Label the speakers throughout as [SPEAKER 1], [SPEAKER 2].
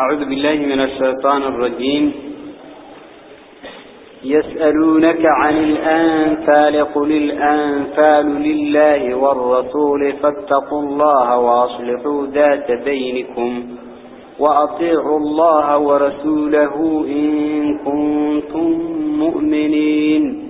[SPEAKER 1] أعوذ بالله من الشيطان الرجيم. يسألونك عن الأنفال قل الأنفال لله والرسول فاتقوا الله وأصلحوا ذات بينكم وأطيعوا الله ورسوله إن كنتم مؤمنين.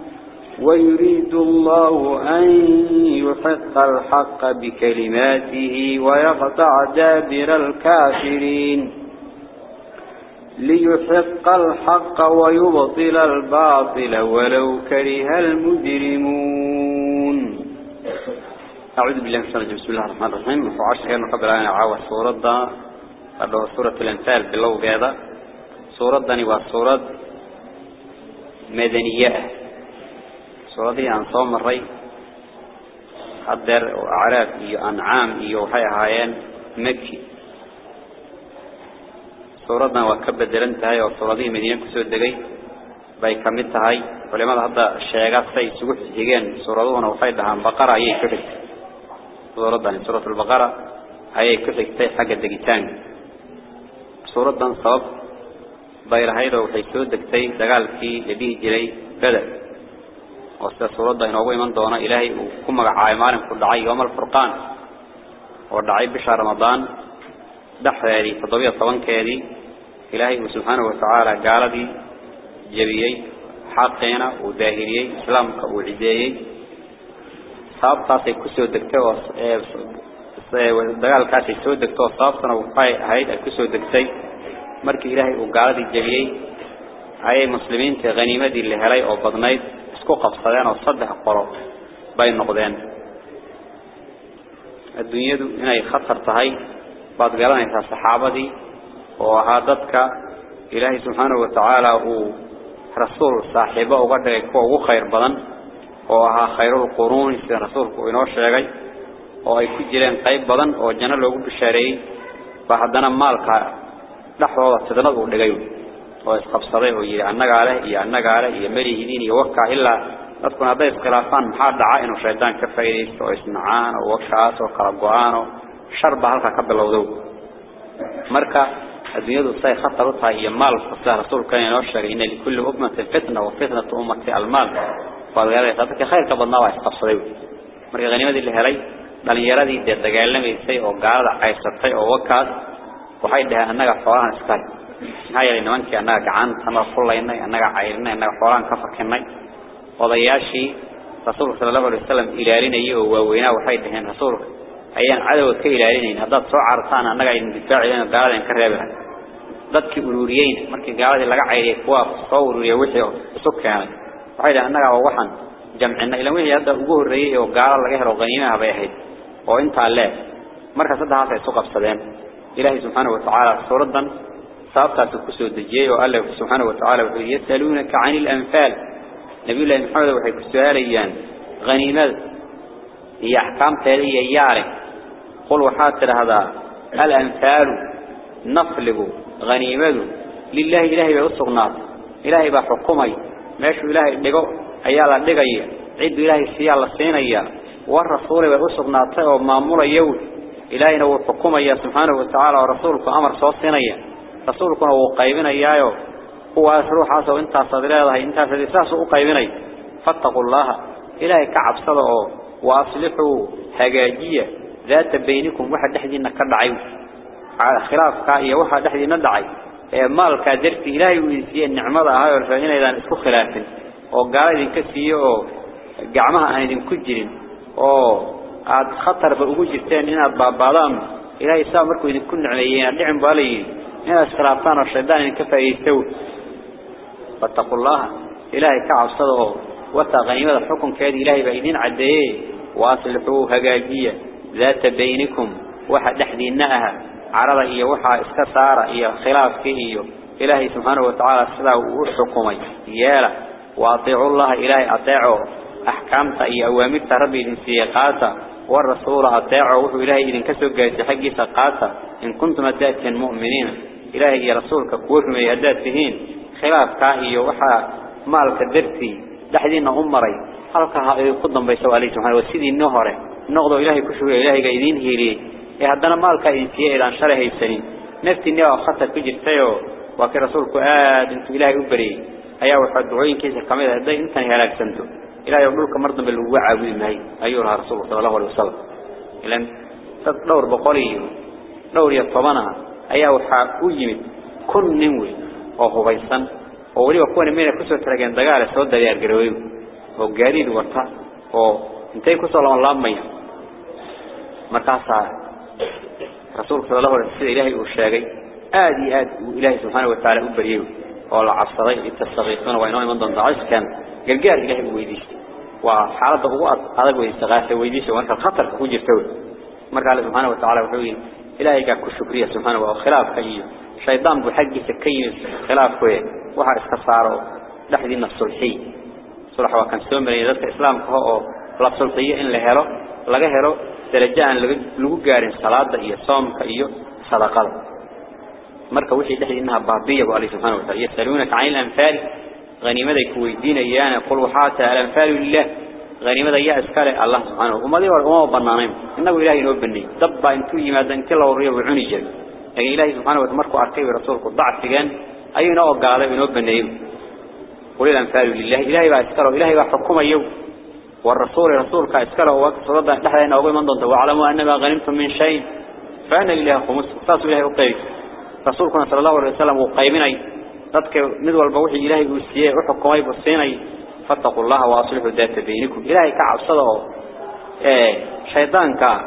[SPEAKER 1] ويريد الله أن يحق الحق بكلماته ويقطع دابر الكافرين. ليحق الحق ويبطل الباطل ولو كره المجرمون. أعوذ بالله من الشيطان بسم الله الرحمن الرحيم. وعشر كان قبل أن أعاوى سورة سورة الأنفال بالله هذا سورة داني وسورة مدنية. سورتي عن صوم الري. حضر وعراف إيو أنعام إيو حي هايان مكي. سورتنا وكبت دلنتهاي وسورتي مدينة كسود دقي باي كمتهاي ولماذا هذا الشيغات سي سوق حجيجين سورتنا وفايدها عن بقرة هي كفك سورتنا سورة البقرة هي كفك تي حق الدقيتان. سورتنا صوب. بايرهايدا وحي سود دقتي دقال في يبيه وستسرده إن أبو إيمان دونا إلهي وكما عايمان في دعاي يوم الفرقان. ودعاي بشهر رمضان دحري فضوية طوان كاري إلهي سبحانه وتعالى قال دي جبيي حاقينا وداهيري إسلام وعجيي صابتا في كسو الدكتور ودقال كاسي سو الدكتور صابتنا وقاي هيدا كسو الدكتور مركي إلهي وقال دي جبيي هاي المسلمين تغنيمة اللي هلاي أو بضنايد khatar tahay baad garanaysaa saxaabadii oo ahaa dadka ilaahay subxaanahu watacaala uu rasuul saaxiibo uga dhigay kuwa ugu khayr badan oo ahaa khayrul quruuni sida rasuulku inoo sheegay oo ay ku jireen qayb badan oo janno loogu bishaareeyey ba haddana maalka dhexdooda fidnad uu dhigay iyo waka illa dadku haday iskhilaafaan maxaa dhaca inuu shaydaan ka faa'iideysto oo isnacaan oo wakaas oo kala go'aan oo sharba halka ka bilowdo marka adduunyadu say khatar u tahay iyo maal sida rasuulka inoo sheegay in likulli ummatin fitna wa fitnatu ummati almaal fadhiyada dadka khayrka badnaa waa isqabsaday marka qanimadii la helay dhalinyaradii dagaalamaysay oo gaalada caysatay oo wakaas waxay dhahaan annaga xoolahan maxaa yeelay nimankii annaga gacantanada kullaynay annaga cayrinay annaga xoolaan ka fakinay. Odayaashii rasuulka sala allahu alay wasalam ilaalinayay oo waaweynaa waxay dhaheen rasuulka ayaan cadowga ka ilaalinayn. Haddaad soo carartaan annaga idin difaacidan oo gaalada idin ka reebilahay dadkii ururiyeyna markii gaaladii laga cayriyey kuwaa soo ururiya wixii isu keenay. Waxay dhahen annagaa waa waxaan jamcinay. Ilan wixii hadda ugu horreeyey oo gaalo laga helo qaniimaha bay ahayd oo intaa leeg marka saddexaas ay isu qabsadeen. Ilaahay subxaanahu watacaala suuraddan صابت على تكسو الدجية وقاله سبحانه وتعالى يسألونك عن الأنفال نبي الله محمد وحيك السؤالي غنيمة هي أحكام تالية ياري قل وحاتر هذا الأنفال نفله غنيمة لله إله يرسق ناط إله يبقى حكومي ماشو إله يبقى أيالا دقية عد إله يسيال السين أيالا والرسول يرسق ناطه ومامول يول إلهي نور حكومي سبحانه وتعالى ورسولك أمر سوى السين رسولكنا وقيمنا إياه وأسروا حاسوا انتا صدرها انتا صدرساسوا وقيمنا فاتقوا الله إلهي كعب صدعوا وأصلحوا هجاجية ذات بينكم واحد لحدينا كدعيو على خلاف كاية واحد لحدينا دعي مال كادرت إلهي ويسي النعمة هاي ورفعين إذا نسكو خلافا وقالين كثيو قعمها أنا دين كجرين أو عاد خطر بأوجه الثاني هنا بابالام إلهي سامركو إذا كن عليين نعم بالي إن أسخرابتان الشيطان إن كفا إيستو فاتقوا الله إلهي كعب صدقه. وتغنيم هذا الحكم كيدي إلهي بإذن عديه. وأصلحوا هقاقية ذات بينكم. واحد أحدينها عرض إيا وحا إستثار إيا خلاف كهي إلهي سبحانه وتعالى صدقه وحكمي إيالا وأطيعوا الله إلهي أطيعوا أحكامت إيا أوامدت ربي لنسيقاتا والرسول أطيعوا وحو إلهي إذن كسوك جايز حقي ثقاتا إن كنتم أتأتين مؤمنين. إلهي رسولك كوهم يأداد فيهين. خلاف كاهي وحا مالك درتي. دحدين أمري. حالك إيه قدن بيسو عليه سبحانه وسيدي النهر. نغضو إلهي كشوه إلهي قايدين هيري. إيه إهدنا مالك إنتياء إلان شرهي بسنين نفتي نوع خطة في فيو وكي رسولك آد إنتو إلهي أبري. أيها وحد دعوين كيسا قميدة هدي إنتاني هلاك سنتو. إلهي أبروك مرضن بالوعى بالمهي أيها رسول الله عليه وسلم. إلان تدور بقوله نور يطبنها ayaa waxa u yimid kun nin weyn oo hubaysan oo waliba kuwan meena ku soo tarageen dagaal soo diyaar garoobay oo gaadiid wata oo intay ku soo laabmay markaas rasuulku sallallahu alayhi wasallam ilaahay uu sheegay aad iyo aad ilaahay subhanahu wa ta'ala u bariyay oo la cabsaday intasaqiisana waa inoo iman doontaa ciskan gargaar ilaahay uu weydiistay waa xaaladda ugu adag way istaqaasay weydiisay marka khatarka ku jirta marka Allah subhanahu wa ta'ala wuxuu yiri إلهي كاكو شكرية سبحانه وهو خلاف كيه شيطان بحق سكيه خلاف كيه وحا استفاره لحدينا الصلحي. صلحة وكان سلم من يدد إسلام كهو. لا صلحية إن لهيرو لغيرو درجان لغيرين صلاة إيه صوم كيه صدقة. مركب وحي لحدينا بابية وقالي سبحانه وتعالى. يسألونك عن الأنفال. غني ماذا يكوي الدين إيانا. قل وحاة الأنفال لله. غنيمة يا إسكال الله سبحانه. وما ذي وما بنانين. إنه إلهي نوبني دبا إنتو يمادا انت الله وريه وعني جل لكن إلهي سبحانه وتمركوا أركي ورسولك ضعف فيان أي نوع قال نوبني قل الأنفال لله. إلهي بقى إسكاله إلهي بقى حكومة يوم والرسول رسولك إسكاله وقت صدد نحن أن أقول من ضنته واعلموا أنما غنمتم من شيء. فأنا لله خمس فاسوا إلهي وقيم رسولكنا صلى الله عليه وسلم وقيمين dadka mid walba wixii ilaahay uu siiyay فاتقوا الله وأصلحوا ذات بينكم. إلهي كعبصدوا إيه، شيطانك.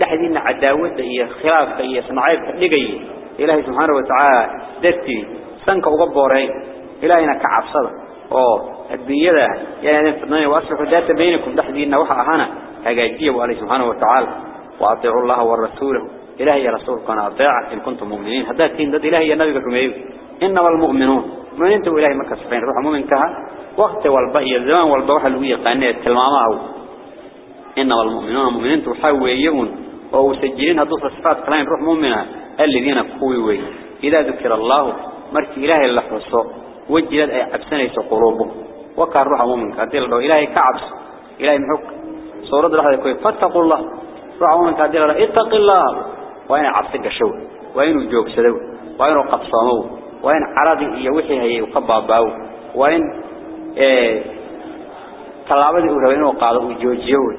[SPEAKER 1] لحدين عداوته إيه، هي خلافك هي سمعيك لقي إلهي سبحانه وتعالى ذاتي. سنك وقبوري إلهينا كعبصدوا أو الديره يعني فنان واصلح ذات بينكم. تحدينا وحا هنا هاجيه وعلي سبحانه وتعالى. وأطيعوا الله ورسوله. إلهي رسولكم اطاع إن كنتم مؤمنين. هذا دين الله يا نبيكم أيوه إنما المؤمنون. من أنت إلهي ما كسبين روح مؤمن كها. وقت والبقي الزمان والبوح اللي قانية تلمامه. إنما المؤمنون مؤمنين تحويون وهو سجلين هدوس الصفات كلام روح مؤمنة. الذين قوي إذا ذكر الله مرك إلهي اللي حصه وجلت أي عبسنا يسو قلوبه روح مؤمن كاتل له إلهي كعبس. إلهي محك. صورة الله يقول فاتقوا الله. روح مؤمن كاتل له اتق الله. وين عبسك شو؟ وين جوك سدو. وين قبصامو وين عرض يوحيها باو وين طلابه إيه، وين وقاله وجوجيول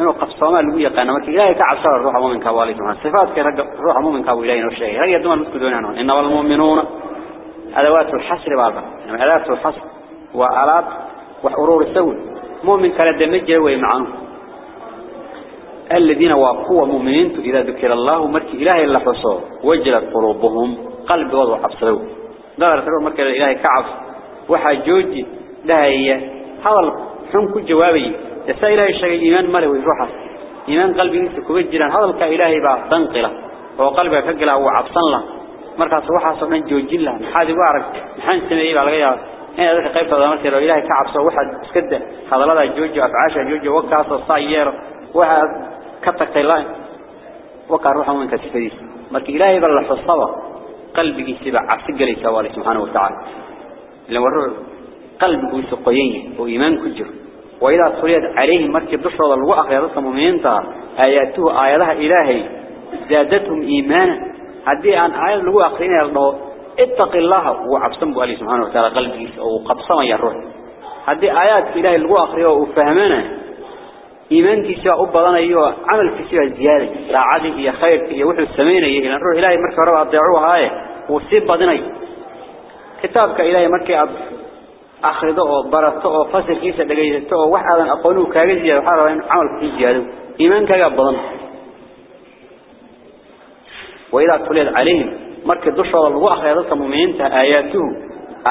[SPEAKER 1] إنه قصام الوية قنام لا كعصر الروح من كواليتهم صفات كرجع الروح من كواليتهم وشيء. رجع دوما نكذون عنهم إن المؤمنون أدوات الحصر بعضا يعني أدوات الحصر وألات وحرور الثول مؤمن كرد مجر ويمعن الذين وقوا مؤمنين إذا ذكر الله مرك إلهي اللحصار وجلت قلوبهم. قلب وضع عبسلو قال رسول مركي إلهي كعب وحا جوجي لها هي هذا حنك جوابي يسا إلهي الشيء إيمان ملوي روحه إيمان قلبي يسكو بجلا هذا كإلهي بقى تنقله هو قلبه فقله وعبسن له. مركز روحه صنع جوجي له. محادي وارك محان على غيره هنا ذلك قيبت هذا مركي لو إلهي كعب واحد سكدة. هذا لذا جوجي أفعاشه جوجي. وكاسه صاير واحد كتكتي لاين وكان روحه من markii ilaahay bal la قلبك سبع عبسك لي سوالي سبحانه وتعالى. لما رأى قلبك سقيين وإيمان كجر وإذا صريت عليه مركب دفع الوقع يا رسم ومينتا آياته آياتها إلهي. زادتهم إيمانا. هذه أن آيات يا يرضى اتق الله وعفتنبه عليه سبحانه وتعالى قلبك. وقبصة يا روح. هذه آيات إلهي الوقع يرضى وفهمانا إيمانك سوى أبضان أيها عمل سوى زيادة ساعده هي خير هي وحو السمين إلى الروح إلهي مركة ربع أضيعوها هاي. وسيب بضني. كتابك إلهي مركة أخرده وبرته وفصل كيسة دقيته وحدا أقوله كاجزية وحارة عمل في زيادة. إيمانك أبضان وإذا تليت عليهم مركز دشوا الله أخير ذلك مؤمنين آياته.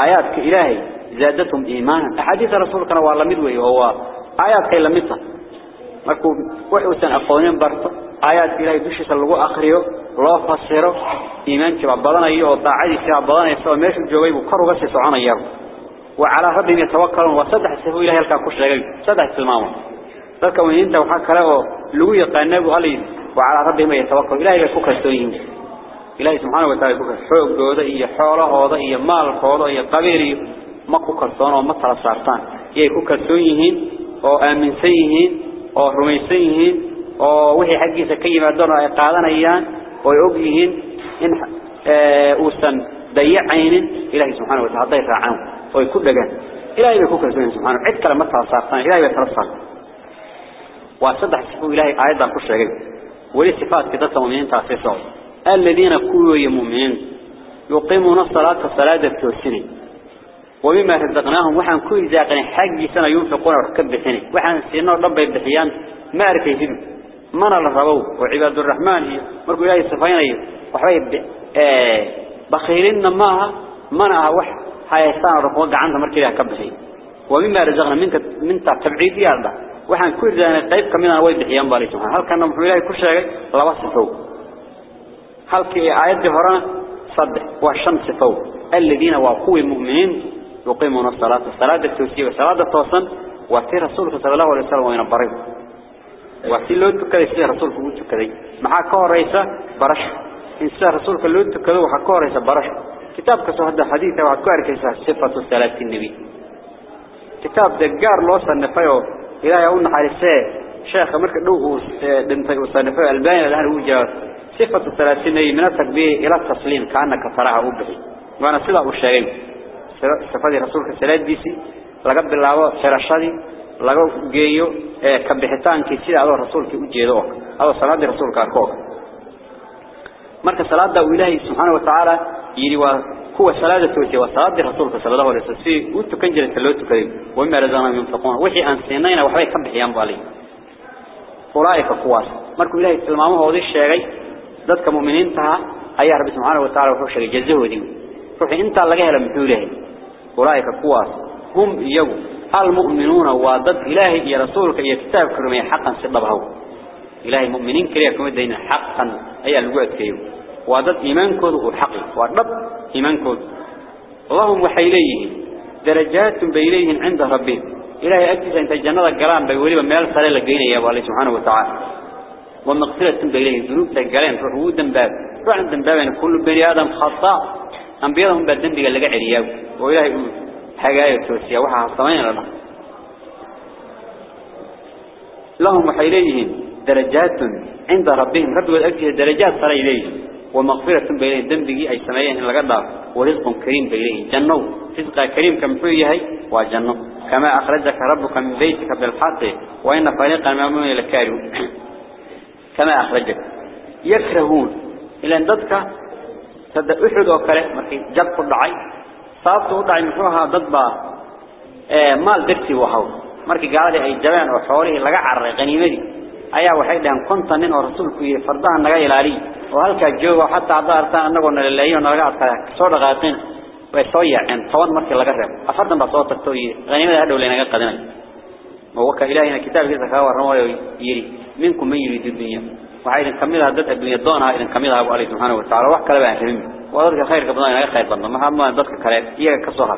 [SPEAKER 1] آيات إلهي زادتهم إيمانا. أحاديث رسولك والله مدوي وهو مركو وحوسا أقونين برط آيات إلهي دشيس الله أخريه الله فسره إيمان كبا بدنا أيوه ضاعي كبا بدنا يسوى ماشي الجواب وكروا بس يسوعنا إياه وعلى ربهم يتوكلون وصدح السفو إلهي لك كوش لغاية صدح السلمام ذلك من أنت وحكى له لو يقنبوا عليه وعلى ربهم يتوكل إلهي يكوك السوين إلهي سبحانه وتعالى يكوك حوق دوده إيا حوله هذا إيا مال هذا إيا قبيري ما كوك السوان وما ترى سارتان يكوك السوينهين وآمن سيهين ورميسيهين ووحي حقي سكي ما دون قادنا إيان ويؤجيهين إن أوسن ضيع عين إلهي سبحانه وتعالى ضيف عنه ويكون لجان إلهي يكوك السوين سبحانه عد كلمة ترى سارتان إلهي يترصر وصدح سفو إلهي آيات كل شيء ولي صفات كده مؤمنين تاسيسوا الذين كلوا يمؤمنين يقيمون الصلاة الصلاة التوسنين وبما رزقناهم وحن كل ذاقين حق سنة ينفقون وحكب بسنة. وحن سينا رب يبحيان ما عرفيهم من الربو وعباد الرحمن مركوا إلهي الصفين وحبيب آه بخيرين معها منها وح حيثان رفوق عنها مركي لها كبسين وبما رزقنا منك من تبعيد يالله وحن كل ذاقين قيب كمينا ويد بحيان سبحانه. هل كان محو إلهي كل شيء؟ لبس فوق. هل كي آيات هرانا صدق. والشمس فوق. الذين وقووا المؤمنين يقيمون الصلاة. الصلاة التوسية والصلاة التوسن وفي رسولك صلى الله عليه وسلم وينبرهم وفي اللي تكذي سيه رسولك وتكذي معاه كور رئيسة برش. إن سيه رسولك اللي تكذي وحكور رئيسة برش. كتاب كسو هذا حديثة وحكور كيسة صفة الصلاة النبي. كتاب دقار لوصل نفيه إلى يقول حارسة. شيخ مركز دوه دمتي وصنفه الباني الآن وجه صفة الصلاة النبي من التكبير إلى التسليم كأنك تراها أبهي وأنا صلى الشيئين رسولك الصلاة ديسي لقد بالله شرشدي laga geeyo ee ka bixitaankii sida adoo rasuulka u jeedo adoo salaada rasuulka arko marka salaada uu ilaahay subhanahu wa ta'ala yiri waa kuwa salaada toosiya waa salaada rasuulka sallallahu alayhi wasallam si uu tukan jiray taloo tukaday wa ma razana min faqon wixii aan siinayna waxbay ka bixiyaan bali ulaayka kuwaas markuu ilaahay tilmaamahoodii sheegay dadka muuminiinta ayaa rabbi subhanahu wa ta'ala wuxuu sheegay jazahoodii ruuxii inta laga helo muxuu leeyahay ulaayka kuwaas hum iyagu المؤمنون وضد إلهي يا رسولك يا كتاب كرمي حقا سببه. إلهي مؤمنين كريا كما دينا حقا. أي الوقت كيو. وضد إيمان وحقي وضد إيمان اللهم وحيليه درجات بإليهم عند ربهم. إلهي أكتس أنت الجنة القرام بيولي وميال صلي لقينا يا الله سبحانه وتعالى. ومغفرة بإليه ذنوب تقالين روحوا دنباب روح دنباب كل بني آدم خطاء أنبيادهم بالدنبي قال لك عرياو. وإلهي حاجة توسيا. وحا صمين لنا لهم وحيليهم درجات عند ربهم. رب الأجهة درجات صار إليهم ومغفرة بإليه دنبقي أي سمايين لقدر ورزق كريم بإليه جنو رزق كريم كم فيه وجنو كما أخرجك ربك من بيتك بالحق. وإن فريقا مامون لكارو كما أخرجك. يكرهون. إلى أن ضدك تد أحد وكره مركي جب الضعي sababta u dhacay muxuu ahaa dad baa ee maal dirti waxa markii gaaladii ay jabeen oo xoolihii laga cararay qaniimadii ayaa waxay dhahan konton nin oo rasuulku yiri fardaha naga ilaali oo halka joogo xataa daartaan anagoo naleeyo naga adkaa soo dhaqaaqin way soo yaaceen toban markii laga reebo afartan baa soo tagtay yiri qaniimada hadhow leena qadinay oo waka ilaahina kitaabkiisa ka warramayo yiri minkum man yuridu dunya وحين كمل هذا الدنيا دونها إن كمل هذا عليه سبحانه وتعالى. وح كلام يعني عظيم وذكر خير كبدان أي يعني خير بنا ما هم ما ذكر كلام. إياه كصها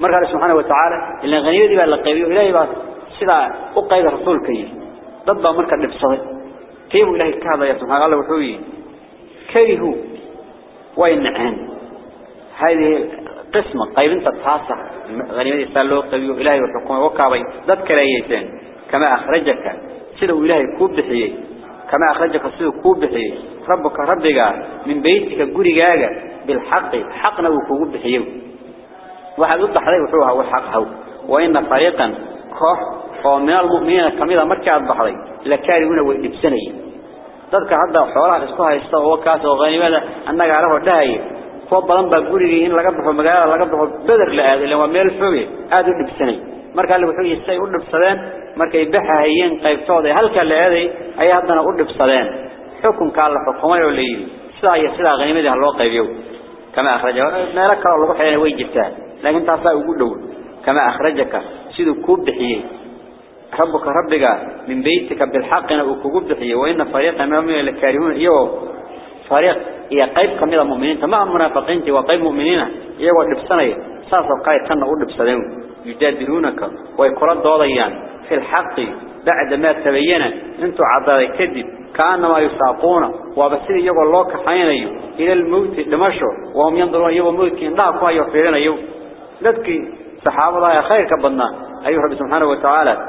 [SPEAKER 1] مرق على سبحانه وتعالى. إلا غني ذي بالله قيوم إلهي بس سلا أقيد رسول كيف ضبط مرق نفسه كيف إله كذا يا سبحانه؟ الله وحوي. كيف وين عن هذه قسمة. قيل أنت تحاسة غني ذي سلا قيوم إلهي وحكم وكابي. ذكر أيتين كما أخرجك. سلا إلهي كوب دحيه كما أخرجك سيده كوب بحيه ربك ربك من بيتك قرقاك بالحق. حقنا وكوب بحيو واحد يضح عليه وحوها والحق هو وإن فريقا كوح ومن المؤمنين كميدا مركع البحري لكارهون وإبسني. dadka hadda xoolaha isku haysta oo kaas oo qaniimada annaga araho dhahay kuwa badan baa gurigii in laga baxo magaalada laga baxo bedar la aado waa u dhibsanay marka alle wuxuu yisay u dhibsadeen markay baxayeen qaybtooda halka la aaday ay haddana u dhibsadeen xukunka la xukumay oo leeyay sidaa iyo sidaa qaniimadii loo qaybiyo kama akhraja meelo kale lagu xidhay way jirtaa laakiin taas ay ugu dhow kama akhrajaka sidoo ku bixiyay ربك ربك من بيتك بالحق وكوب بحيه وإن فريقا من المؤمنين لكارهون إيوه فريق إيا قيب كمية المؤمنين تمام منافقين وقيب مؤمنين إيوه لبسنة ساسا قايد تنا أقول لبسنين يجادلونك ويقرد ضوضيان في الحق بعد ما تبين انتو عضالي كذب كأنما يساقون وبسير يقول الله كحين إلى الموت لمشوا وهم ينظرون الموت إن لا أكوا يغفرين يوم لذكي صحابة الله خير كبنا أيها رب سبحانه وتعالى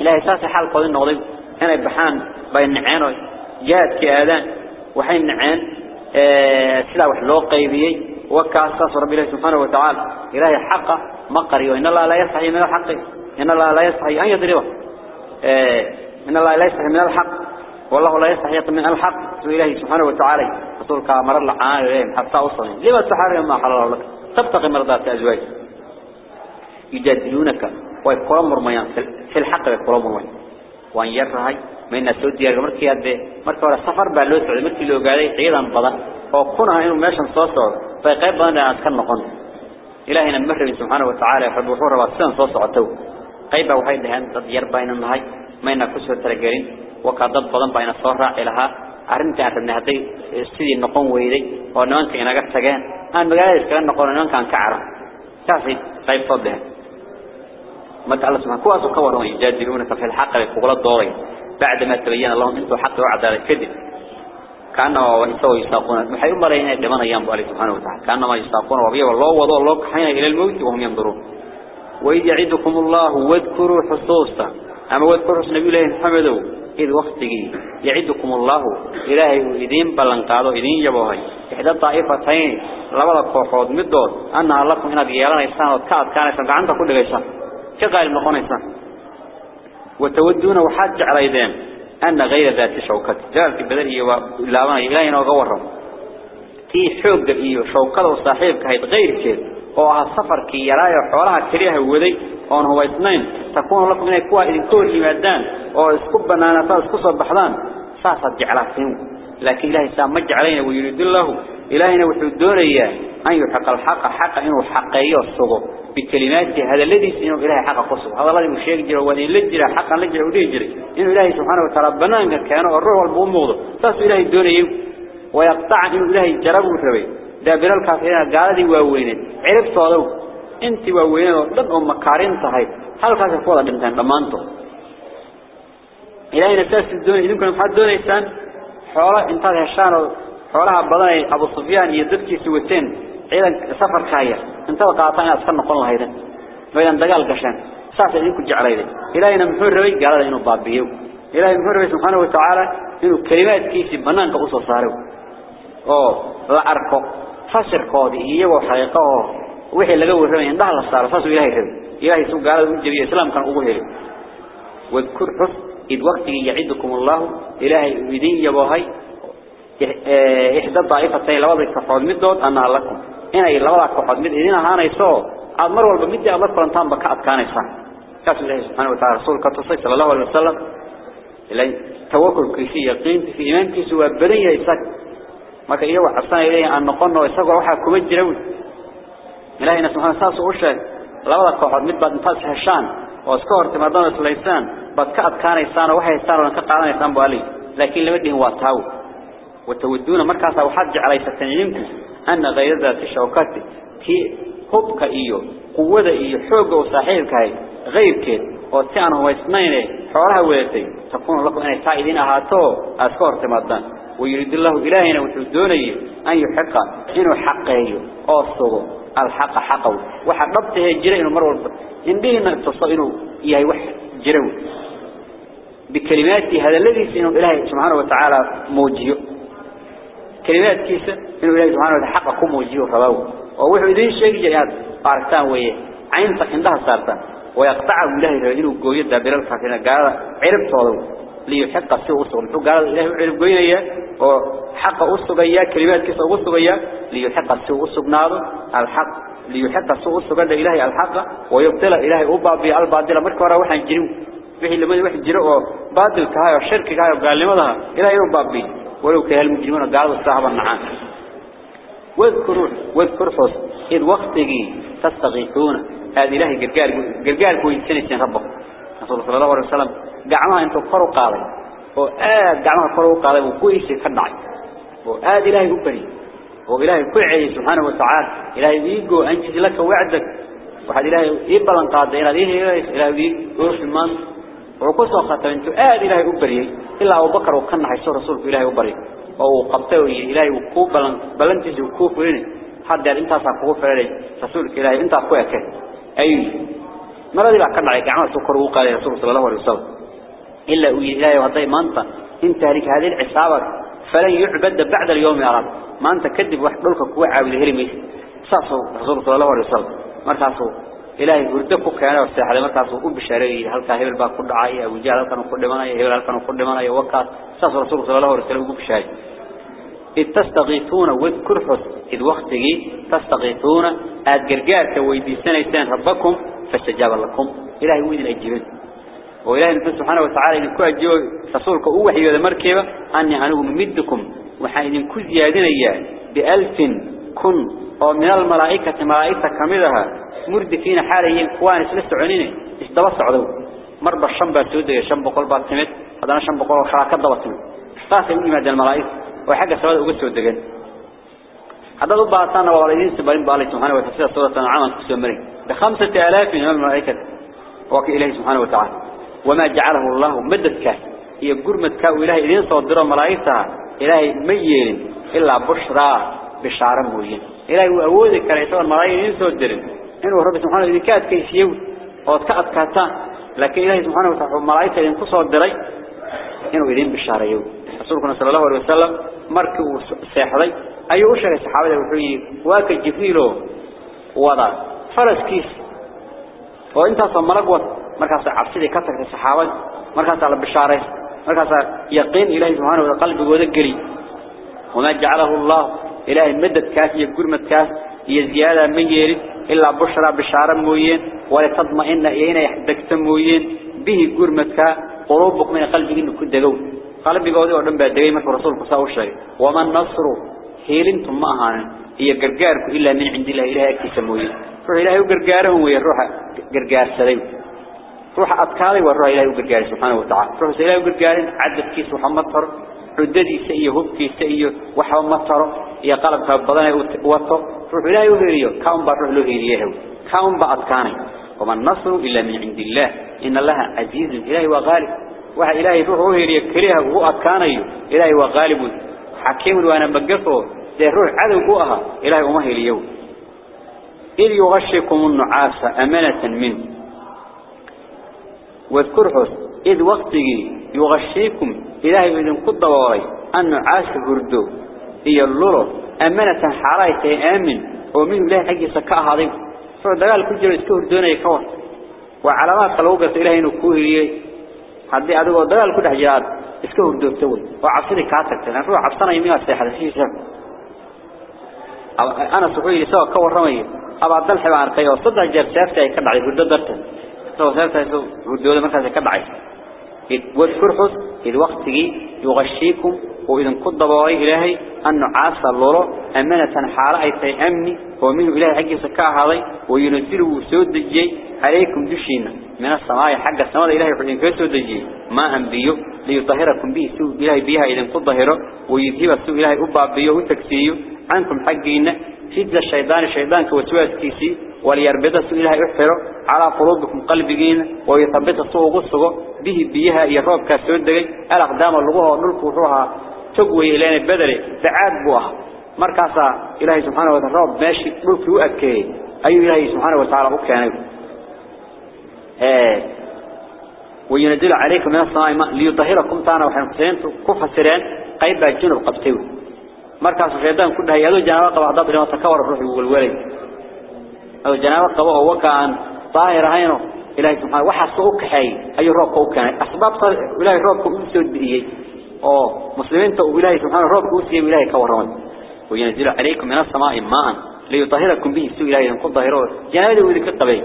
[SPEAKER 1] إلهي ساسي حال قوضين نغضب هنا يبحان بين نعين جاد كآذان وحين نعين آه سلا وحلوق قيبيي وكأساس رب الله سبحانه وتعالى. إلهي حقه. مقري وإن الله لا يستحي من الحق. إن الله لا يستحي أن يضربه آه إن الله لا يستحي من الحق. والله لا يستحي من الحق. إلهي سبحانه وتعالى. رسولك مر الله إليهم حتى أوصلين لما تحرم ما حلال لك؟ تبتغي مرضات أزواج يجادلونك. ويقول مرميان. في الحق يقول مرميان. وأن يرهي. من السعودية مركي مركي ولا سفر بالوس على مركي لو قاعد عيدا بضع وكونها إنه ماشان صوصه فيقيب بنا نقن إلهنا المهرب سبحانه وتعالى يحب وحور واسان صوصه عتو. قيبة وحيد هان تضير بين النهاي ما إنا كسر ترقرين وكادت بضن بين الصهرة إلها. أرنت عن ابن هدي سيدي النقون ويدي ونوانك إنا قد تقان أنا مقالي إسكان نقون ونوانك عن كعرة. كافي قيب فضلها ما الله سبحانه كواس وكورهم يجادلونك في الحق يقول الضوري بعد تبين لهم أنتوا حق وعد على كانما وإنسوا يساقون محي أمرين يدمان أيام بالله سبحانه وتعالى. كأنما يساقون وبيه والله وضع الله حين إلى الموت وهم ينظرون. وإذ يعدكم الله واذكروا حصوصا أما واذكروا نبي الله محمد. إذ وقته يعدكم الله. إلهي إذين بلنقاضوا إذين يبوهي. إحدى الطائفتين لولا كوحود مدود. أنها لكم هنا بيالان إسان وكاد كان إسان عنك كل غيسان. كقال مقونيسان وتودون وحاج على يدين أن غير ذات شوكة. جالك بدله ولاوانا إلهينا وغورهم تي حوق إيو شوكة وصاحبك هيد غير كيد وها السفر كي يرايا حولها كريها ودي. وان هو اثنين. تكون لكم من يكوا إذن كل مادان. واسكب بنانا فاسكسوا بحضان ساسا جعلاتهم لكن إلهي سامج علينا ويريد الله. إلهينا وحدون إياه أن يحق الحق حق إنه حقيقي الصغو بكلماته هذا الذي إنه إلهي حق قصه هذا الذي مشيك جرى وإن لجرى حقا لجرى وليه جرى. إنه إلهي سبحانه وتعالى بنانك كان الروح والبوم موضة تاسو إلهي الدون إيه ويقطع إنه إلهي جربه الربي دابر الكافرين قال دي واوينين عرف صادو. إنت واوينين ودقهم مكارين صحيح. هل كاسر فوضى دمتان لمانتو إلهي نساس الدون إذن كنت محد دون إيسان حوالة انتاد هشان حوالها بضاني أبو صفيان يددكي سوتين. عيدا سفر خاير. انتاد قاطعين أسفر نقول الله هيدا. فإذا دقال قشان. ساس إذنكو جعليدا إلهي نمحور ربي قال إنه بابيهو إلهي نمحور ربي سبحانه وتعالى إنه كلمات كيسي بنانك أصل صارو. أو لا أركو. فسر قاضي إياه حقيقة وحي لقى ورمي عندها الله صار فاسو إلهي ربي إلهي سوء قال الجبيه الإسلام كان أقوه لي واذكر حف إذ وقت يعدكم الله. إلهي ودين يبوهي إحدى الضعيفتين لوضع كفعود مدود أنها لكم. إنا لوضع كفعود مد إذن هانا يسوه أضمر والبمدي الله فرنطان بكاءت كان يسان كاس الله سبحانه وتعالى رسول كتصي صلى الله عليه وسلم إلي توكل كيسي يقين في إيمان كيسي وبدنيا يساك marka iyo wax asana ilayeen aan noqono isagoo waxa kuma jira ilaahayna subhanahu wa ta'ala u sheeg labada kooxood mid baad intaad heshaan oo iska hortimaadaan islaysaan bad ka adkaanaysaan waxay haystaan oo ka qaadanaysaan baali laakiin lama dhihin waa taaw watawaduna markaas waxaad jeclaysateen idinku anna أن غيظة الشوكات كي حبك إيو قوة إيو حوق وصحيح كي غير كي وطيان هو اسمينه حوالها ويرتي تكون لكم أنه سائدين أهاتو أسكار تمدان ويريد الله إلهينا وتدوني أن يحق إنه حق إيو أصغو الحق حقو وحقبته جرى إنه مرور إن بيهن التصائر إياه جرى بكلماتي هذا الذي سينه إلهي سبحانه وتعالى موجيه كلمات كيسة إنه إلهي سبحانه وتعالى حقكم وجيه رباو ووحو إذن شيء جياد قارتان ويه عين عندها سارتان. ويقطعه إلهي إنه قوية دابير الفاتحة قال عرب صادو ليحق السوء أسوغ قال؟ إلهي عرب قوية وحق أسوغيا كلمات كيسة أسوغيا ليحق السوء أسوغ ناظر الحق ليحق السوء أسوغ إلهي الحق. ويبطل إلهي أبا بالباطل مركورا وحن جنو wixii lamada wax jiro oo baadilka ah oo shirkiga ah oo gaalnimada ilaahay inuu baabiyo ولو كان المجرمون قالوا الصحابة معانا واذكروا واذكر حص إذ وقتقي تستغيثون. هذه الله قلقال كوين سنة سنة ربك. صلى الله عليه وسلم قعناها انتو قروا قالي وآد قعناها قروا قالي وكوين سنة خدعي. وآد إلهي قبري. وإلهي قعي سبحانه وتعالى. إلهي بيقو أنجز لك وعدك وحد إلهي إبلا قادة إلهي إلهي إلهي إلهي إلهي إلهي إلهي إلهي إلهي إلهي إلهي إلا أبو بكر وكان حيث رسولك إلهي أبريه أو قبته إلهي وكوب بلن بلنتج وكوب لني حد يعني أنت سأقوف لي رسولك إلهي أنت أخويا كه أي. مرة دي بقى عليك. عمل سكر وقال رسول صلى الله عليه وسلم. إلا إلهي وضي ما أنت أنت لك هذه العصابة. فلن يعبد بعد اليوم يا رب. ما أنت كذب واحد لك كوع عبد الهرمي ساسو رسول صلى الله عليه وسلم. مرتاسو إلهي هردكو كان وساحة مركز وقوم بشارعي هل كان هبل باك كل عاية أو جاهل كانوا كل منا هبل هل كانوا كل منا يوكا سأس رسول صلى الله عليه وسلم وقوم بشارعي إذ تستغيثون واذكر حس إذ وقته تستغيثون. آد قرقار كويدي سنة سنة ربكم فاستجاب لكم. إلهي ويد الأجيبين؟ وإلهي نفسه سبحانه وتعالى إذن كو أجيو رسولك أوحي هذا مركبة. أني عنه ممدكم وحايدين كو زيادين إياه بألف كن ومن الملائكة ملائكة كاملها مردفين حاليين كوان سلسة عنيني استوى صعدوا مربى الشنبة سودة شنبة قلبة سمت هذا شنبة قلبة خلاكة ضبطوا قاسم إني مادة الملائكة وحاجة سواد أقول سودة جن هذا ضب بعثنا ووالدين سبعين بالله سبحانه وتعالى سورة عام كسمري بخمسة آلاف من الملائكة وكي إلهي سبحانه وتعالى وما جعله الله مدد كاه هي قرمة كاه وإلهي إذين صدر ملائكتها إلهي ميين إلا بشرى بشارة موين إلهي وأودك كريتون ملائكة إذين صدرين إنه رب سبحانه كاد كيسيو أو تكاد كاتان. لكن إلهي سبحانه وتعالى ملائكة إذن كصدري إنه إذين بشارة يو. رسولكم صلى الله عليه وسلم مركب ساحري أي أشهر الصحابة وحي واك الجفيلو وضع. فرس كيس. وإنت صمرك وط مركز عبسيدي كتك الصحابة. مركز على بشارة. مركز يقين إلهي سبحانه وتعالى قلبي وذكري. وما جعله الله إلهي مدد كاس يقول مد كاس هي زيادة من يريد إلا بشرى بشارة موين ولا تضمئن إينا يحدك موين به قرمتك قلوبك من قلبك إنه كد جو قلبك قوضي ودن بأدقي مثل رسولك صلى الله عليه وسلم وما النصر؟ هيلنتم ما أهانا هي قرقارك إلا من عند الله إله أكتس موين روح إلهي وقرقارهم ويروح قرقار سليم. روح أطكالي والروح إلهي وقرقاري سبحانه وتعالى. روح إلهي وقرقاري عدد كيس محمد طر عددي سئيه هبكي سئيه وحوى مطر يا قلبك بدنا وطر روح إلهي وهيريو كاون بروح له هيريه كاون بأطكاني وما النصر إلا من عند الله. إن الله عزيز إلهي وغالب وها إلهي روح وهيريه كريه وهو أطكاني إلهي وغالب حكيم وأنا بقفه ده روح عدو قوها إلهي ومهي اليوم إذ يغشكم النعاس أمنة منه. واذكره إذ وقته يغشيكم إلهي إذن قد وراي النعاس هردو هي اللورو أمنة حرايته آمن ومن الله حقي سكاء هذا فدقال كجر اسكور دون يكون وعلامات قلوبة إلهي نكوه لي هذه أدوه دقال كده حجرات اسكور دون تول وعصري كاتك أنا روح يميها السيحة أنا سحوي لسوا كور رمي. أبا عبد الحبان أرقيا وصدق جر سافته يكبع يهدو درته سوا سافته يهدو مركز يكبع واذكر حس إذ وقت يغشيكم وإذن قد ضبائي إلهي أنه عاصى اللورو أمنة حالة أي أمني ومنه إلهي حقي سكاء هذا وينزله سود الجي عليكم دشينا من السماء حق السماء إلهي حقين كسود الجي. ما أنبيه ليطهركم به سوء إلهي بيها إذن قد ظهره ويذهب السوء إلهي أبع بيه وتكسيه عنكم حقين فيد الشيطان الشيطان كوسواس كيسي. وليربط إلهي أحفره على قلوبكم قلبين ويثبت السوء قصه به بيها يروب كسود دقي الأقدام اللغوها ونلك وروها تقوي إلينا البدري بعاد بوها. مركزا إلهي سبحانه وتعالى ماشي ملك يؤكي أي إلهي سبحانه وتعالى أكيانه آه. وينزل عليكم من ماء ليطهركم تانا وحين كفها سرين قيبا جنوب قبتيو مركز الشيطان كلها يدو جنابة قبع ضد لما تكور الروح والولد أو جنابة قبع وكان طاهر هينه إلهي سبحانه وحسوك حي أي روك كان أسباب إلهي روك أمسود بإيه أو مسلمين تو إلهي سبحانه روك أمسود إلهي كورمان وينزل عليكم من السماء ماء ليطهركم به سوء إلهي ينقض ظاهره جنابة وذلك الطبيعي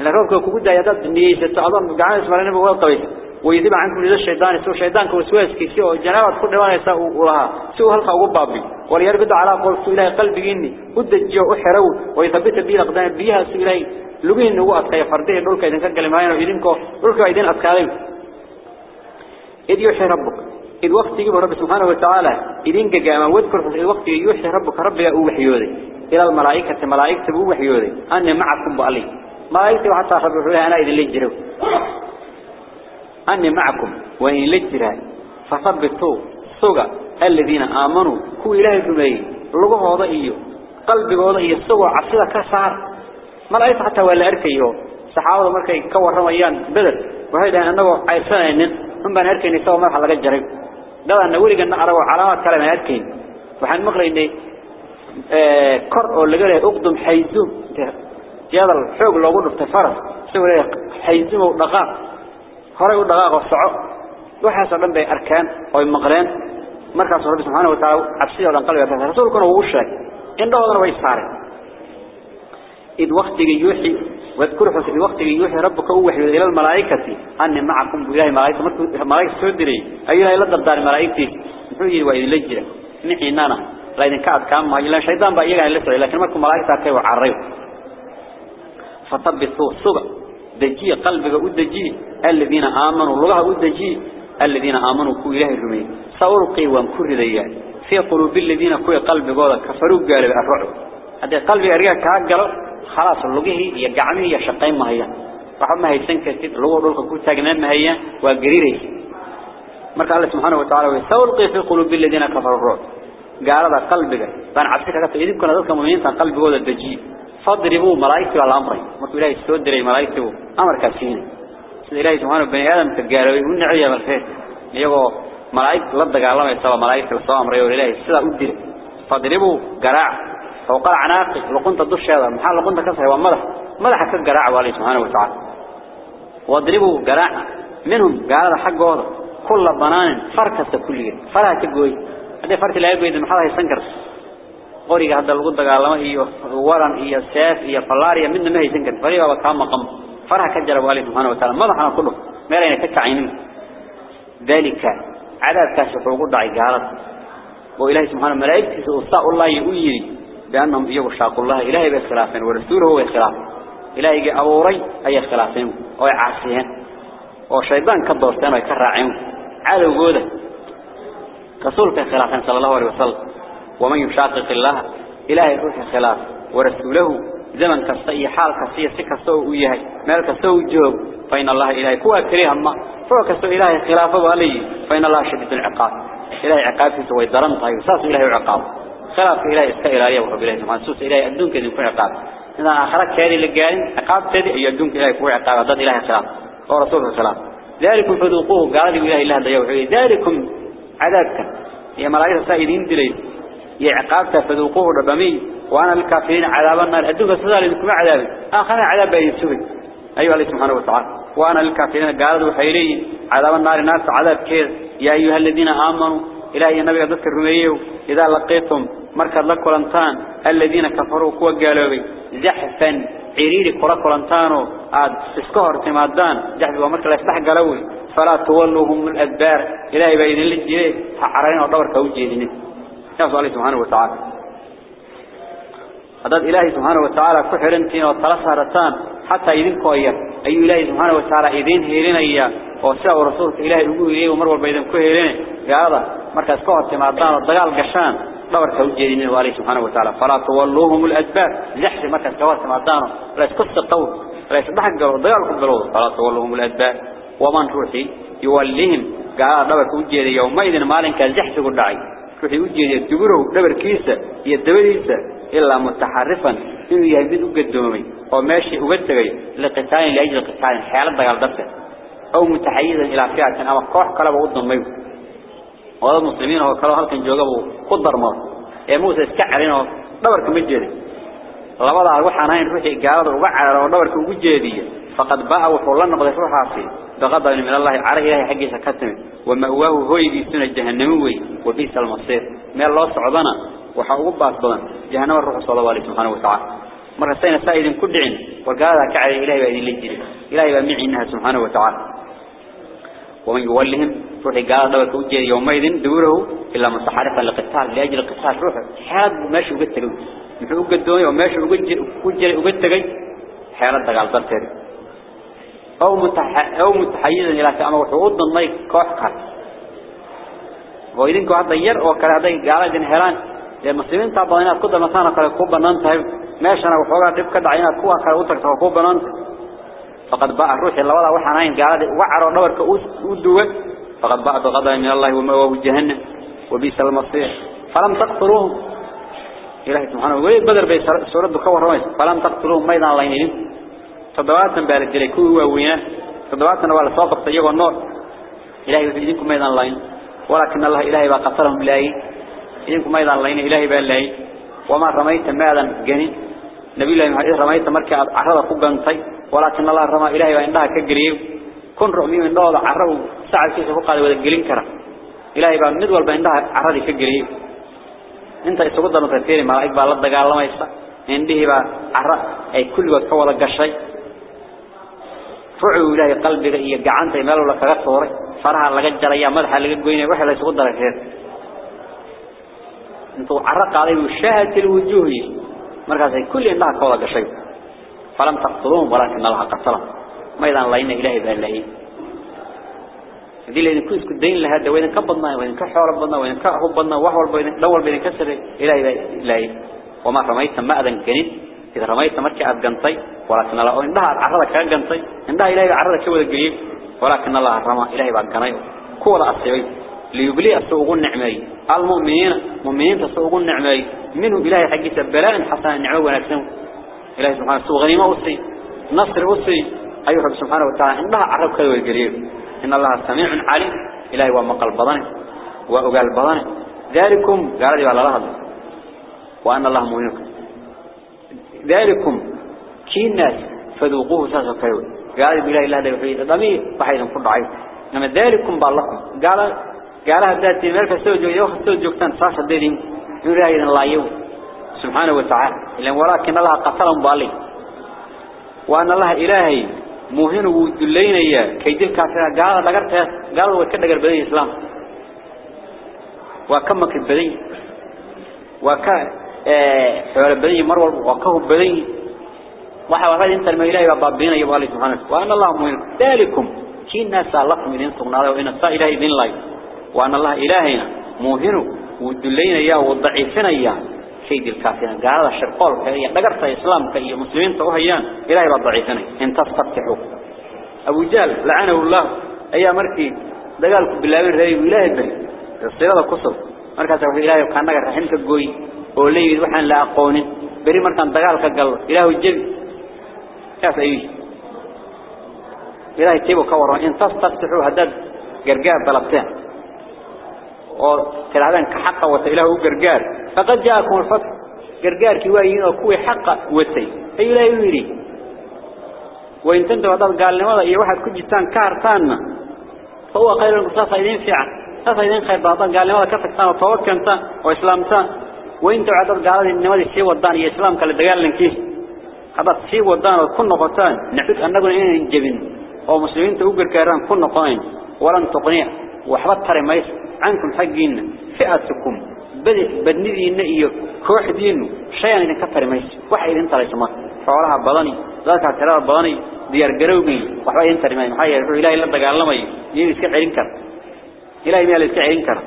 [SPEAKER 1] إن روك كوكودا يدد نيسة تعظم قاعد اسمه لنا بقول قوي ويذيب عنكم لذا الشيطان سوء شيطانك وسواس كيسي وجنابة كل ما يساء ولها سوء هلقا وقبابي وليربط على قول سوء إلهي قلبي إني ودجي وحرو ويثبت بيه الأقدام بيها سوء إلهي. لغين هو أتكي فرده دولك إذن كالكلم هاينا وإذنكو دولك إذن أتكاليم إذ يوحي ربك. إذ وقت يجيب رب سبحانه وتعالى إذن قاما واذكر إذ وقت يوحي ربك ربك أوحيوذي إلى الملائكة ملائكة أوحيوذي أني معكم بألي. ملائكة وحتى ربك أنا إذن لجروا أني معكم وإن لجرا فثبتوا سوغا الذين آمنوا. كو إلهي بمي لغة وضعيه قلبي وضعيه سوغا عصيدة كسار. ملائكة حتى ولا أركيه صحابة مركي كور رميان بدر. وهذا أنه عيسان هم بان أركين يسوى مرحة لغا جرب ده أنه ولي قلنا أروا علامات كلمة أركين وحن مقرأ إني آه كر أو لقى أقدم حيزوم جاد الحوق لو قلنا افتفرس سوى حيزوم ودقاق. هراء ودقاق والصعو وحاسا لن بي أركان أو مقران مركز رب سبحانه وتعالى عبسيه ولنقلوا يا رسول كنا وغشاك إنه هذا ويساري إذ وقت يوحي واذكر في وقت يوحي ربك أوحي إلى الملائكة أني معكم بإله ملائكة ملائكة سودري أيها إلى الدار ملائكتي نحوي وإذن لجرة نحي نانا لأن كعد كان ما إلا شيطان لسه لكن مركم ملائكة كي وعريو فطبثوا الصبع دجي قلبك ودجي الذين آمنوا لغها ودجي الذين آمنوا كو إله الرمي سأرقي وانكر ذيان في قلوب الذين كو قلب قولا كفروا قالوا الرعب هذا قلبي أريد كعقل خلاص اللغة هي قعمه هي شقين ما هي haysan kartid lugu dhulka ku taagnaan ma hayaan waa gariiray marka Allah subhanahu wa ta'ala way sawlqi fi qulubi alladina kafaru ruh gaalada qalbiga baan cabsi kaga tahay idin فضربوا ملايكي على أمره مركب إلهي السود لي ملايكي أمر كافيني سيد إلهي سبحانه بني آدم تتقاربه ونعي مرفيه ليقو ملايكي لدك على الله يسوى ملايكي لصوى أمره وإلهي السودة أدري. فضربوا قراع فوقال عناقي لقنت الدش هذا محال لقنت كسر ومده ماذا حكث قراع والي سبحانه وتعالى. واضربوا قراع منهم قال هذا حق هذا كل البنان فركست كله فلا تقوي هذه فرت لا يقوي إذا محالها يسنكرس يجوي محلها يسنكر قرية هذا الغد قال ما هي ورن هي سيف هي فلاريا من ما هي سنكر فريا وكام مقام فرها كجرا والله سبحانه وتعالى ملحنا كله ما رأينا كعينين ذلك عذاب كاشف وقود عقارات وإلهي سبحانه ملائكته وصاء الله يؤيري بأنهم يجوا شاقوا الله إلهي بخلافين ورسوله هو خلاف إلهي أوري أي خلافين أو عاصيين وشيطان كدورتين ويكرعين على وجوده رسولك خلافين صلى الله عليه وسلم ومن يشاقق الله إلهي روح خلاف ورسوله زمن كسي حال كسي سكسو وياه مال كسو جوب فإن الله إلهي كوا كريه ما فوق كسو إلهي خلافه وعليه فإن الله شديد العقاب إلهي عقابه سوى طيب ساس إلهي عقاب خلاف إلهي ورب إلهي سوس إلهي أدونك إذن كون عقاب إذا آخرك كاري لقارين عقاب تدي أي أدونك إلهي كون عقاب ضد إلهي خلاف ورسوله خلاف ذلكم فذوقوه قال إلهي الله ديوحي ذلكم عذابك يا ملايين سائدين دليل يا عقابك فذوقوه ربمي وأنا الكافرين عذاب النار أدونك سدال إذنكم عذابي. آخرنا عذاب بأي سبي أيها الله سبحانه وتعالى. وأنا الكافرين قالوا حيري. عذاب النار ناس عذاب كير. يا أيها الذين آمنوا إلهي النبي ذكر رميه إذا لقيتم مركز لكولنتان الذين كفروا كوا قالوا زحفا. عريري كلا كولنتانو عاد اسكهر تمادان جحف ومركز يفتح قالوا فلا تولوهم الأدبار. إلهي بإذن الله حعرين ودور كوجيهين يا الله سبحانه وتعالى. هذا إلهي سبحانه وتعالى كحرنتين وطلسهرتان حتى إذن كوية أي إلهي سبحانه وتعالى إذن هيرين إياه وساء رسولك إلهي يقول إليه ومرور بإذن كهيرين قال مركز كوهر تمادان والضغال قشان. دور كوجيهين وعليه سبحانه وتعالى. فلا تولوهم الأدبار. زحف مركز كوهر تمادان لا يسكت الطول لا يسبحك والضغال قبلوه فلا تولوهم الأدبار. ومن روحي يوليهم. قال دور كوجيهين يومئذ روحي وجيهين يدبره دور كيسة يدبريسة إلا متحرفا. إنه يهبد قدومي وماشي وقدقي لقتال لأجل قتال حيالة ضغال دفته أو متحيزا إلى فئة أما كوح كلب وضم ميو. وهذا المسلمين هو كلام هلكن جوجبوا قدر ما calino dhabarka ma jeedin labada waxaan ahayn ruuxii gaalada uga cararo oo dhabarka ugu jeediyo faqad baa wuxuu la noqday ruuxaasi baqada min Allah cari ilaahay xaqiisa ka timid وما هو هو يدي سنة جهنم وي وفيس المصير ما الله صعبنا وحقوق بعض بنا جهنم الروح صلى الله عليه سبحانه وتعالى. مرة سينا سائد كدعين وقال كعلى إلهي بأذن الجل إلهي بأمعينها سبحانه وتعالى. ومن يولهم روحي قال دوك وجه يومئذ دوره إلا مصحرفا لقتال لأجل قتال روحه. حاب ماشي وقتل نحن وقتل وماشي وقتل وقتل وقتل حيانا تقال ضرطيري أو متح أو متحيزا إلى كأما وحوض النايك كوحكا وإذن كوحد ضير وكلا ضي قال إذن هلان المسلمين تعبانات كده مثلا قال كوبا نانتهي ماشي أنا وحوغا دبك دعينا كوها قال أوتك كوبا نانتهي فقد باع الروح الله ولا وحناين قال وعر دورك ودوه. فقد باع بغضب من الله ومأواه جهنم. وبئس المصير. فلم تقتلوهم. إلهي سبحانه وتعالى. بدر بي سورة كور فلم تقتلوهم. ميدان الله ينين تضواتنا بارد جلي كوه ووينا تضواتنا ولا سوق الطيب والنور. إلهي وفيدينكم ميدان الله ولكن الله إلهي بقتلهم بالله إذنكم ميدان الله إلهي بالله وما رميت ماذا جنين نبي الله محمد رميت مركي عرض قبنطي ولكن الله رمى إلهي وإنها كجريب كن رؤمي من دولة عرض ساعة كيس فقال وذا قلين كرا إلهي بقى ندول بإنها عرض كجريب أنت تفيري ما إقبال الله قال الله يسا عنده بقى عرض أي كل وقت ولا قشي فعوا إلهي قلبك إيا قعنت يمالوا لك غفوري فرها لقد جريا مدحا لقد قويني وحي لا يسقط خير انتو عرق عليه وشاهد الوجوه. مركز كل إنها كولا قشي فلم تقتلوهم ولكن الله قتلهم. ما إذا الله إن إلهي بأن الله دي لأن كل كدين لها ده وين كبضنا وين كحور بدنا وين كهب بدنا وحول بين دول بين كسر إلهي إلهي وما رميت ما أذن كنت إذا رميت مركي أذنطي ولكن الله إنها عرضك أذنطي إنها إلهي عرضك الجيب ولكن الله رمى إلهي كناي كولا أصيبي ليبلي السوق النعمي المؤمنين مؤمنين تسوق النعمي منه إلهي حقي بلاء حسن النعمة ونكسم إلهي سبحانه سوق غنيمة وصي نصر وصي أيها رب سبحانه وتعالى إنها عرب كذو القريب إن الله سميع عليم. إلهي ومقل بضانه وأقال بضانه ذلكم قال لي على الله. وأن الله مهينكم ذلكم كي الناس فذوقوه ساسا كيوي قال بلا إله ده يحيي ضمير وحيدا كل عيب إنما ذلكم باللكم قال قال هذا تيمير فسوجوا يوخ سوجوا كان ساسا ديرين يريد الله يوم سبحانه وتعالى. إلا ولكن الله قتلهم بالي وأن الله إلهي مهين ودلين إياه كيد الكافرين قال لقرت قال وكذا بدين الإسلام وكم كبدين حوال مرور وكه بدين وحوال أنت لما إلهي وبابين يبغى الله سبحانه وأن الله مهين ذلكم كي الناس من أنتم نار وإن الصا إلهي دين الله. وأن الله إلهينا مهين ودلين إياه والضعيفين إياه. كيد الكافرين قال الشرقال كي دقرت إسلام كي مسلمين توهيان إلهي بالضعيفين إن تستفتحوا. أبو جال لعنه الله. أي مركي دقالك بالله الرأي إلهي بري الصيادة قصر مركز وحي إلهي وكان نقر رحمك القوي وليه وحان لا أقون بري مركان دقالك قال إلهي الجل كاس أيه إلهي تيبو كورا إن تستفتحوا هداد قرقار طلبتين. وكالعادان كحقا وتإله قرقار. فقد جاءكم الفتح. قرقار كوايين وكوي حقا وتي أي لا يريد وإن تنتوا هذا قال لماذا إيه واحد كجتان كارتان. فهو خير المقصاص أيدين فعلا هذا أيدين خير بعضان قال لماذا كفتان وتوكنتان وإسلامتان وانتو عدد قادر النمادي سي وضان يسلام كلا دقال لنكيه هذا سي وضان وكن نقطان نحبك أن نقول إنه جبن ومسلمين تقول كيران كن نقطان ولن تقنيع وحبت تري ميس عنكم حقين. فئتكم. بدت بدنيذي إنه إيه كوح دينه شيئا ان كفر ميس وحيد انت ليس ما. فعلها بضاني ذاك اعتراض بضاني ديار قروبي. وحبت انت ريمين وحايا يقول إلهي لن دقال لما يسكت عينكر. إلهي ميال يسكت عينكر.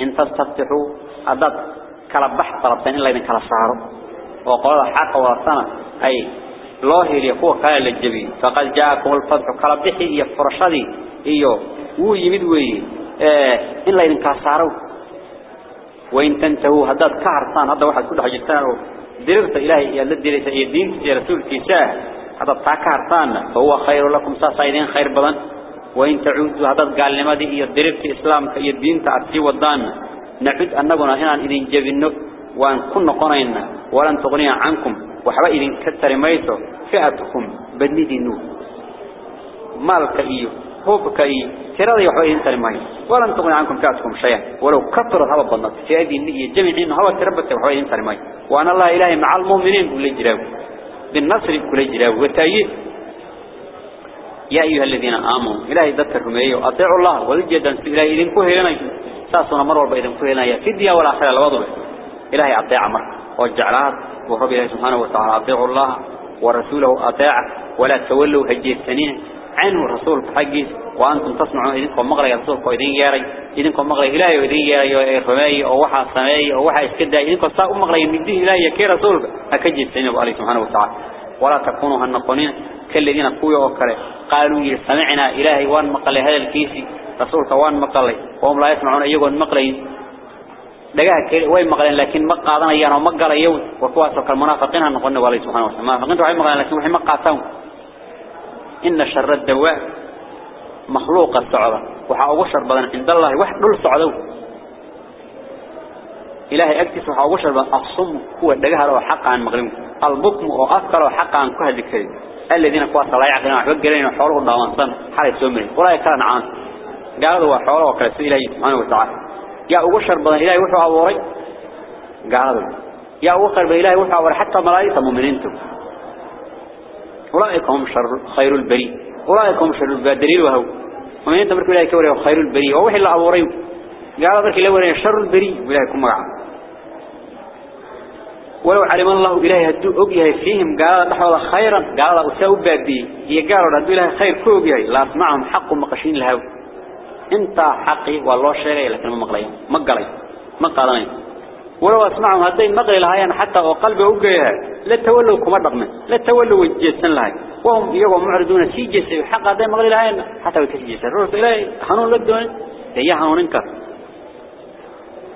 [SPEAKER 1] إن تستفتحوا أدد كلا بحث ربنا إلا إن كلا صاروا وقال الحق والصنع أي الله يقوى قال للجبي فقد جاءكم الفضح كلا بحث يفرشدي إيو هو يمدوي إلا إن كلا صاروا وإن تنتهوا هذا كهرسان هذا واحد كله حجرتان درغت إلهي يا الذي ليس إيه دين يا رسول كيساء هذا كهرسان فهو خير لكم ساسايدين خير بضان وإن تعودوا هذا قال لماذا إيه درغت إسلام إيه دين تأتي ودان إيه نعد أننا هنا إذن جبنه وأن كنا قنينا ولن تغني عنكم وحبا إذن كتر ميتو فئتكم بدندينو مالك إيو هوبك إيو ترى وحبا إذن تر ميتو ولن تغني عنكم فئتكم شيئا ولو كثر هذا الضنط في هذه النية جميعين هو تربت وحبا إذن تر ميتو وأن الله إلهي مع المؤمنين كل جراو بالنصر كل جراو وتأييد يا أيها الذين آمنوا إلهي ذكرهم أيها أطيعوا الله والجدا إلهي إذن كهلنا ساسنا مرور بإذن كهلنا في الدنيا والآخرة الوضع إلهي أطيع مر وجعلها وحب الله سبحانه وتعالى أطيعوا الله ورسوله أطيع ولا تولوا هجي السنين. عنه الرسول حقه وأنتم تسمعون إذنكم مغرى رسولك وإذن ياري إذنكم مغرى إلهي وإذن ياري رمي أو وحا سماي أو وحا إسكدا إذنكم ساء مغرى يمديه إلهي يكي رسولك أكجي السنين الله سبحانه وتعالى. ولا تكونوا هالنقونين كالذين قوية وكره قالوا سمعنا إلهي وأن مقلي هذا الكيسي رسولك وان مقلي. وهم لا يسمعون أيقون مقلين. دقاها كيري وين مقلين؟ لكن ما قادنا إيانا ومقال يوم وكواسو كالمنافقين هنقولنا والله سبحانه وتعالى. منافقين وحي مقلين لكن وحي مقاتهم إن شر الدواء مخلوق السعودة. وحا أغشر بدن عند الله وحد دول سعودة. إلهي أكتس وحا أغشر بدن أصم هو دقاها لو حق عن مغلم البكم وأذكر حق عن كهد الكريم الذين كواسا لا يعقلون وحبق قلين وحوله الضوانصان حالي سومرين. ولا كان عان قالوا وحوله وكرسي إلهي سبحانه وتعالى. يا أغشر بدن إلهي وحو أوري قالوا. يا أغشر بدن إلهي وحو أوري حتى ملايطة مؤمنين أولئك شر خير البري أولئك شر البدليل وهو. ومن أنت مركب إلهي كوري خير البري ووحي الله أبوري قال ذلك إلهي شر البري وإلهي كم ولو علم الله إلهي هدو أبيه فيهم قال نحو خيرا. قال الله أساو بابي هي قالوا هدو إلهي خير كو أبيه لا أسمعهم حق مقشين لهو انت حقي والله شيء لكن ما مقلين ما قلين ما قالين ولو أسمعهم هدين مقل لهايان حتى وقلبه أوجيها لا تولوا كما رقم لا تولوا وجيسن لهاي وهم يقوم معرضون سيجيس حق هدين مقل لهايان حتى وكسيجيس الرسول إلهي حنون لدون هي حنون انكر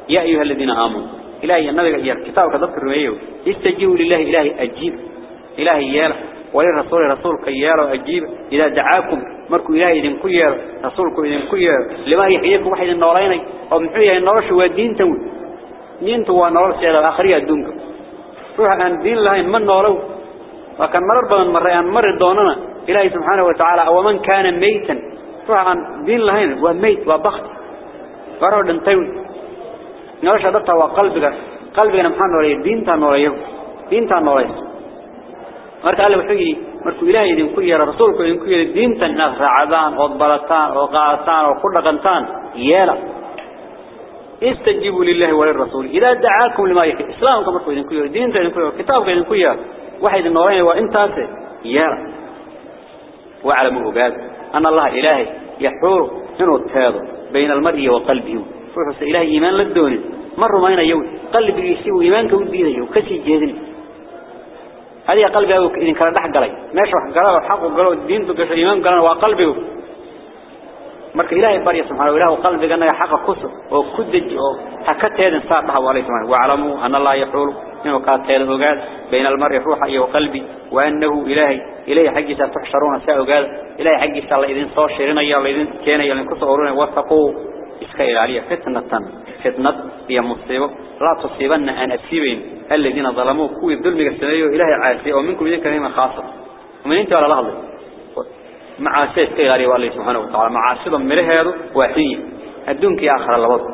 [SPEAKER 1] يا أيها الذين آمنوا إلهي النبي يا كتابك ذكر رميه استجيبوا لله إلهي أجيب إلهي ياله ولرسول رسول قيار وعجيب إذا دعاكم مركو إلى إذن قيار رسولكم إذن قيار لما يحييكم واحد النورين أو من حيث النورش هو الدين تول دين تو نورس على الآخرية الدنك روح عن دين الله من نوره وكان مر ربما مر مر الدوننا إلهي سبحانه وتعالى ومن كان ميتا روح عن دين الله هو ميت وبخت قرار دين تول نورش هذا قلبك قلبك نمحان نوري دين تا نوري دين تا نوري, marka alle wuxuu yidhi markuu ilaahay idinku yeero rasuulku idinku yeero diintan inaad raacdaan ood balataan oo qaadataan oo ku dhaqantaan yeela. استجيبوا لله وللرسول إذا دعاكم لما يكفي إسلام كما تقول إذن كيو دين إذن كيو كتاب إذن كيو واحد النورين وإنت أسي يرى واعلموا قال أن الله إلهي يحور إنه التاض بين المرء وقلبه فحس إلهي إيمان للدون مر ما هنا يوم قلبه يسيو إيمانك ودينه وكسي جيدني هذه قلبه إذن كان دحق هذه قلبه إذا كان دح قلي؟ ماشوا قالوا حق وقالوا الدين تقص الإمام قالوا وقلبه مرك إلهي بري سبحانه وله وقلبه قالنا حق خص وخدج وحكت هذا الصعب حواليه سبحانه وعلموا أن الله يحول. من وقات هذا وقال بين المرء روحه وقلبي. وأنه إلهي. إلهي حق سأتحشرون سأقال إلهي حق سأل إذن صار شرنا يا إذن كان يا إذن كسرون وثقوا. Ilaaliya fitnatan fitnat iyo musiibo la tusibanna an asibayn alladina zalamu kuwi dulmiga sameeyo ilaahi caasi oo minkum idin kalima khaasa ومن انت ولا لحظه معاصي استغاري والله سبحانه وتعالى معاصي مرهيدو واحيي adduunka iyo aakhira labada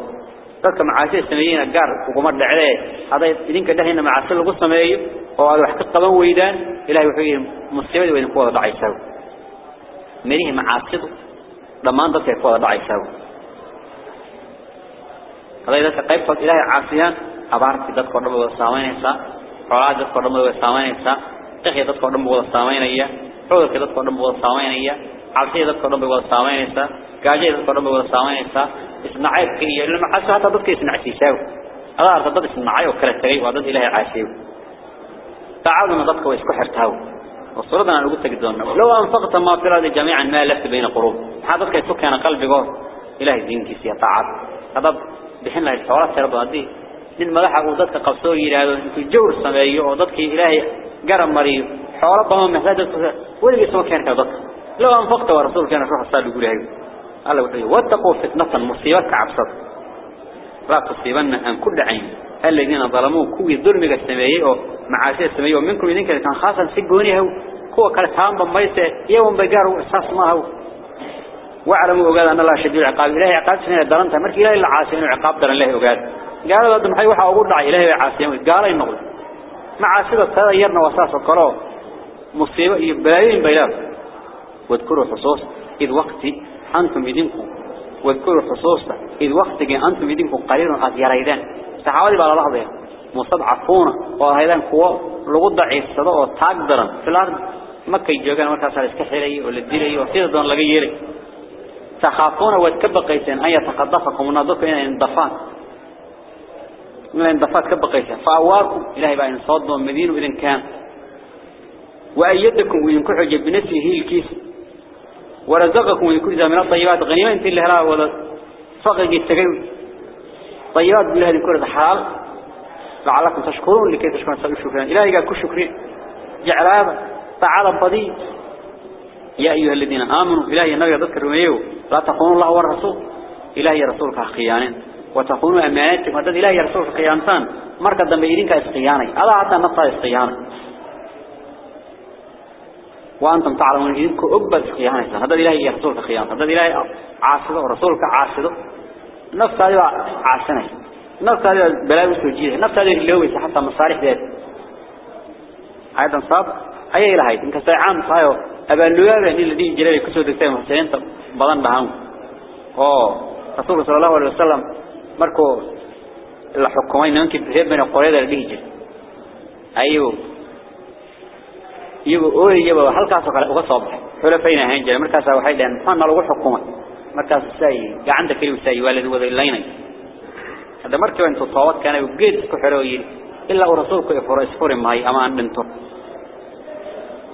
[SPEAKER 1] dadka macaasi sameeyeen gaar uguma dhacday haday idinka dhahayna macaasi lagu sameeyo oo aad wax ka qaban weydaan ilaahay wuxuu yiri musiibada weyn ku wada dhacaysaa mirihi macaasidu dhamaan dadka ku wada dhacaysaa haday dadka qaybtood ilaahay caasiyaan abaarti dadka dhan هذا إذا سقى فوق إلهي عاصيان أبارك ذات قرب وسامين إسا فراد ذات قرب وسامين إسا إخي ذات قرب وسامين إيا فوق ذات قرب وسامين إيا عاصي ذات قرب وسامين كاجي ذات قرب وسامين إسا إسمعيب كي لما عاصي هذا ذات كي إسمعي سيساو هذا أرضى ذات إسمعي وكلا سقيب إلهي عاصيو تعالوا من ذاتك ويسكو حرتهو وصردنا نقول تقدرنا لو أنفقت ما في رأي جميعا ما لفت بين قروب هذا ذات أنا قلبي قول إلهي دينك سيطاعات هذا بحين الله الحوارات سيرضوا هذه من مدحة وضدك قبصوه إلى في جور سمايه وضدك إلهي قرم مريض. حوارات بهم محتاجة ولي يسمى كان كذلك لو أنفقت ورسول كان روح الصالح يقول هاي الله وحيه واتقوا فتنة مصيبة كعبصد لا تصيبن أن كل عين. الذين ظلموا كوي ظلمك السمائي أو معاشي السمائي ومنكم إذن كان خاصا سيقونيه كوا كالتهام بميسة. يوم بقاروا إساس ماهو واعلموا وقال أن الله شديد العقاب. إلهي عقاب سنة درنتها مركي إلهي العاصين وعقاب درن الله وقال. قال هذا محي وحا أقول دعي إلهي عاصين قال ينقل معاشي هذا يرنا وساس القرار مصيبة بلايين بيلاب. واذكروا حصوص إذ وقت أنتم يدينكم واذكروا حصوصا إذ وقت أنتم يدينكم قليل قد يريدان. سحوالي بقى لحظة. مستضعفون. وهذا كوا لغو ضعيف صدق وتقدرا في الأرض. مكة يجوغان. مركز على اسكحيلي والديلي وسيدة دون لغي يلي. تخافون واتكبقيسين أن يتقدفكم ونضوك إلى اندفان من اندفات كبقيسين فأواكم. إلهي بقى إنصادوا مدين إذن كان وأيدكم وينكو حجب بنفسه هي الكيس. ورزقكم وينكو إذا من الطيبات. غنيمة انت اللي هلا ولا فقق التقوي طيبات بالله هذه كل حلال. لعلكم تشكرون. لكي تشكرون. سألوا شكرا. إلهي قال كل شكرين جعل هذا تعالى بضي. يا أيها الذين آمنوا إلهي النبي يذكر رميه لا تقولوا الله والرسول إلهي رسولك خيانين وتقولوا أماناتك وتد إلهي رسولك خيانتان مركز دنبيرينك أسقياني. هذا حتى نطى اسقياني وأنتم تعلمون إذنك أقبل خيانة هذا إلهي رسولك خيانة هذا إلهي عاصده ورسولك عاصده نفس هذا عاصنه نفس هذا بلاوي سوجيه نفس هذا اللوي حتى مصالح ذات أيضا صاب. أي إلهي؟ إنك سيعام صايو. أبا اللوية اللي الذي جلالي كسو دكتين محسنين بضان بهم رسول صلى الله عليه وسلم مركو الحكومين نمكن بهيب من القرية اللي جل أيوه soo baxay xulafayna ahaan jiray markaas waxay dhaheen maxaa lagu xukumay markaas say gacanta kaliya say waalid wada ilaynay hada markii intuu toobad keenay uu geed ku xirooyay ilaa uu rasuulku ay furo isfuri mahay ama aan dhinto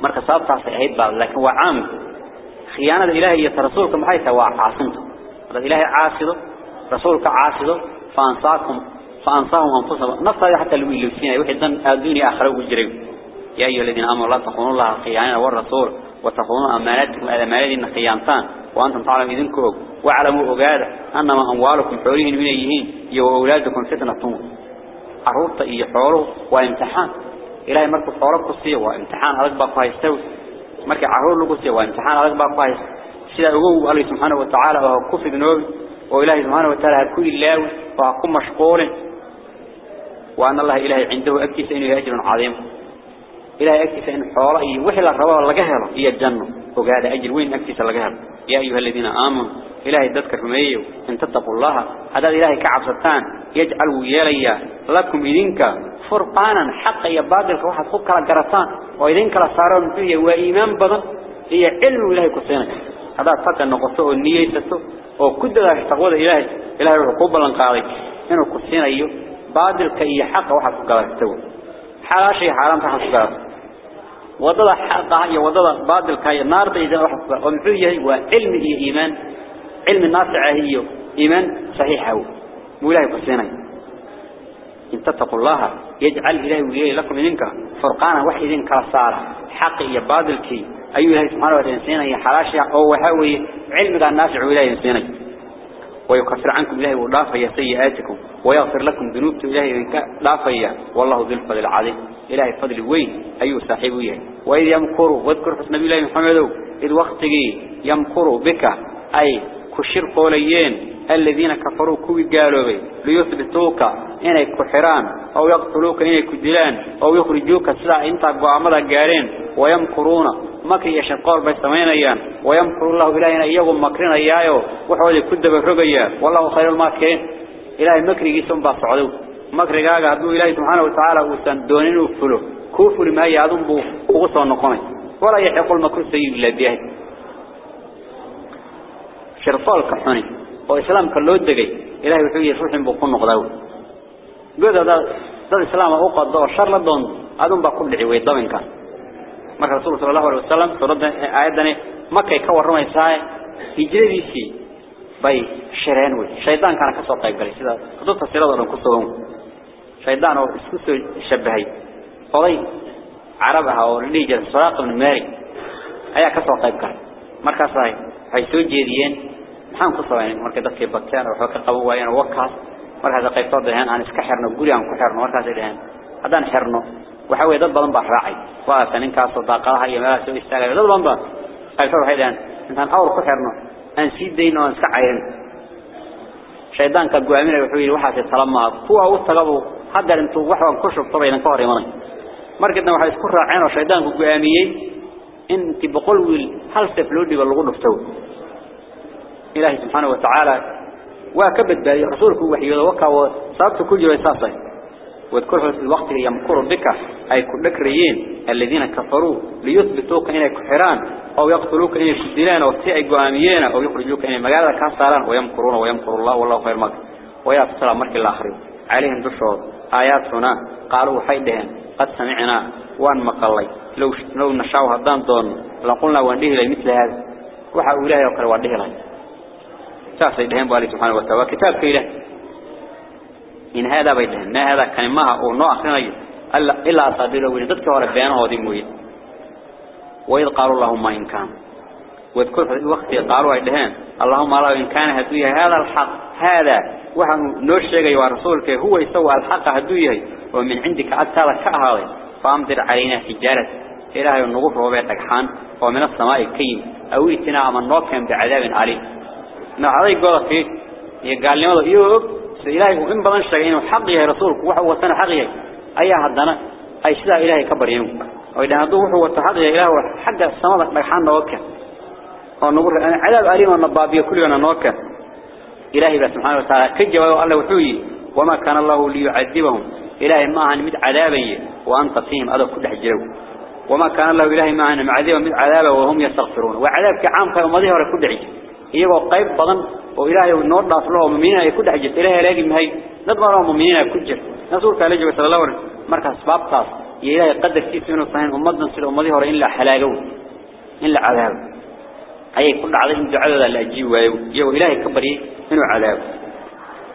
[SPEAKER 1] مرك صاب صار في بعض لكن وعام خيانة إلهي يترسولكم حيث وعاصمته هذا إلهي عاصده رسولك عاصده فأنصاكم فأنصاهم أنفسهم نفس هذا حتى الوين لو سينا يوحي الدنيا آخره وجري يا أيها الذين آمنوا الله تخونوا الله خيانة والرسول وتخونوا أماناتكم أماناتين خيانتان وأنتم تعلم إذن كوك وعلموا أقادة أنما أموالكم حوليهن من أيهين يو أولادكم فتنة طول أروط إيحوله وامتحان إلهي مركب حولك قصية وامتحان هذا بقى يستوي مركب عروض قصية وامتحان هذا بقى سيدا أقول الله سبحانه وتعالى وهو كفر بنوبي وإلهي سبحانه وتعالى كل الله وهكون مشغول وأن الله إلهي عنده أكتس إنه أجر عظيم. إلهي أكتس إن حوله وحل الربا لقهره هي الجنة. وقال أجر وين أكتس لقهره يا أيها الذين آمنوا إلهي تذكر فميه إن تتقوا الله. هذا إلهي كعب ستان. يجعل ويالي لكم إذنك فرقانا حقا يبادلك واحد خبك لقرطان وإذنك لصارون فيه وإيمان بضن هي علم إلهي كسينك. هذا فقط نقصه النية ستو وكد ذلك تقول إلهي. إلهي العقوبة لنقاضي إنه كسين أيه بادلك إيا حقا واحد خبك لقرطان حالا شيء حرام وضل حقها وضل بادل كاي النار بيجا وحفظ ومحيه وعلم هي إيمان علم النافع هي إيمان صحيح هو مولاي قصينا إن تتقوا الله يجعل إلهي وإلهي لكم منك فرقانا وحيدين كالصارة حق يا بادل كي أيها سبحانه يا حراشي أو وحوي علم النافع وإلهي إنسانا ويكفر عنكم إلهي ودافع سيئاتكم ويغفر لكم ذنوبكم إلهي منك دافع والله ذو الفضل العظيم. إلهي فضل وين؟ أيو صاحبه وإذ يمكروا واذكر في النبي الله محمد إذ وقته يمكروا بك أي كشر قوليين الذين كفروا كوي قالوا بي ليثبتوك إنك كحران أو يقتلوك إنك كدلان أو يخرجوك سلا إنت قوامدا قارين. ويمكرون مكر يشقار بيستمين أيان ويمكر الله إلهينا إياهم مكرين أيايو وحوالي كدب الرقيا والله خير الماكرين إلهي مكري جيسون بصعدو. مكري قاقا هدو إلهي سبحانه وتعالى وستان دونين وفلو. كوفر ما يعظم بو النقومي ولا يحق المكر السيء إلا بيه شرطال كحوني. وإسلام كاللو الدقي إلهي وحوية روح بقون نقضاو قد هذا ذا إسلام أوقات دور شر لدون. أدون بقول لعوي ضمن كان aayadani markay ka waramaysaa hijradiisii bay shireen way shaydaan kana ka soo qayb galay sida kutubta sirada oo ku soo shaydaan oo isku soo shabahay oday arab ah oo dhigi jiray suraaq ibn malik ayaa ka soo qayb galay markaas ay waxay soo jeediyeen maxaan ku sameeyay markay dadkii bateen oo ka qaban waayeen wakaas markaas qaybtood dhahan aan iska xirno guri aan ku xirno markaas ay dhahan hadaan xirno waxa weey dad badan baa raacay waa tan inkaas daaqadaha iyo meelaha soo istaagay dad badan baa qaybtood waxay dhahan intaan awr ku xirno aan sii dayno aan iska cayrin shaydaanka go'aaminay wuxuu yiri waxa talama kuwa u tagabu hadda intuu wax aan ku shubto bayna ka hor imanay markii waxa isku raaceen oo shaydaanku go'aamiyay in tibqol wiil hal saf واذكره في الوقت اللي يمكر بك أي كلك ريين الذين كفروا ليثبتوك ان كحران أو يقتلوك ان كدلان أو تيئي قواميين أو يخرجوك ان مقالة كاسران ويمكرون ويمكر الله والله خير مك ويأت السلام مرك الآخرين عليهم بشعر آياتنا قالوا حيدهم قد سمعنا وأن مقالي لو نشعوا هدان دون لنقلنا وانديه لي مثل هذا. وحاولها يوكر وانديه لي. شاسي دهين بالي سبحانه وتعالى. كتاب في إن هذا بيدهن ما هذا كان معها أو نوع أخرين إلا أصابيره ولدتك وربيانه هذه مويد وإذ قالوا اللهم إن كان. واذكر في الوقت قالوا يدهن اللهم الله إن كان هدوية هذا الحق هذا. وحن نوشيغي ورسولك هو يسوى الحق هدوية. ومن عندك أتالك كأهالي فأمدر علينا حجارة. إلهي النغف وبيتك حان. ومن السماء كيم أو إتنا من نوكهم بعذاب عليه نعطي قولة فيه يقال لي ماذا يوب. إلهي وإن بدن شيئين وحق يا رسولك وحو وسنة حقيقي أي هدنا أي سلا إلهي كبر يوم وإذا هدوه وحو وتحق يا إله حق السماء بحان نوكه. ونقول أنا عذاب أليم والنبابية كل يوم نوكه. إلهي سبحانه وتعالى كجوا الله وحوي. وما كان الله ليعذبهم. إلهي ما عن مد عذابي وأنت فيهم هذا كل حجروا وما كان الله إلهي ما عن معذبهم مد عذابه وهم يستغفرون. وعذاب كعام كانوا مضيه ولا كل حجر إيجوا قيب بدن وإلهي والنور ضاف له مؤمنين كل حجر إلهي لاقي مهي نضمر مؤمنين كجر نصور كالجوا صلى الله عليه وسلم مركز باب طاس إلهي قدر كيف منه صحيح أمضنا سير أمضيه ولا إلا حلاقوا إلا عذاب أي كل عليهم دعاء لا أجيب ويو إلهي كبري إنه عذاب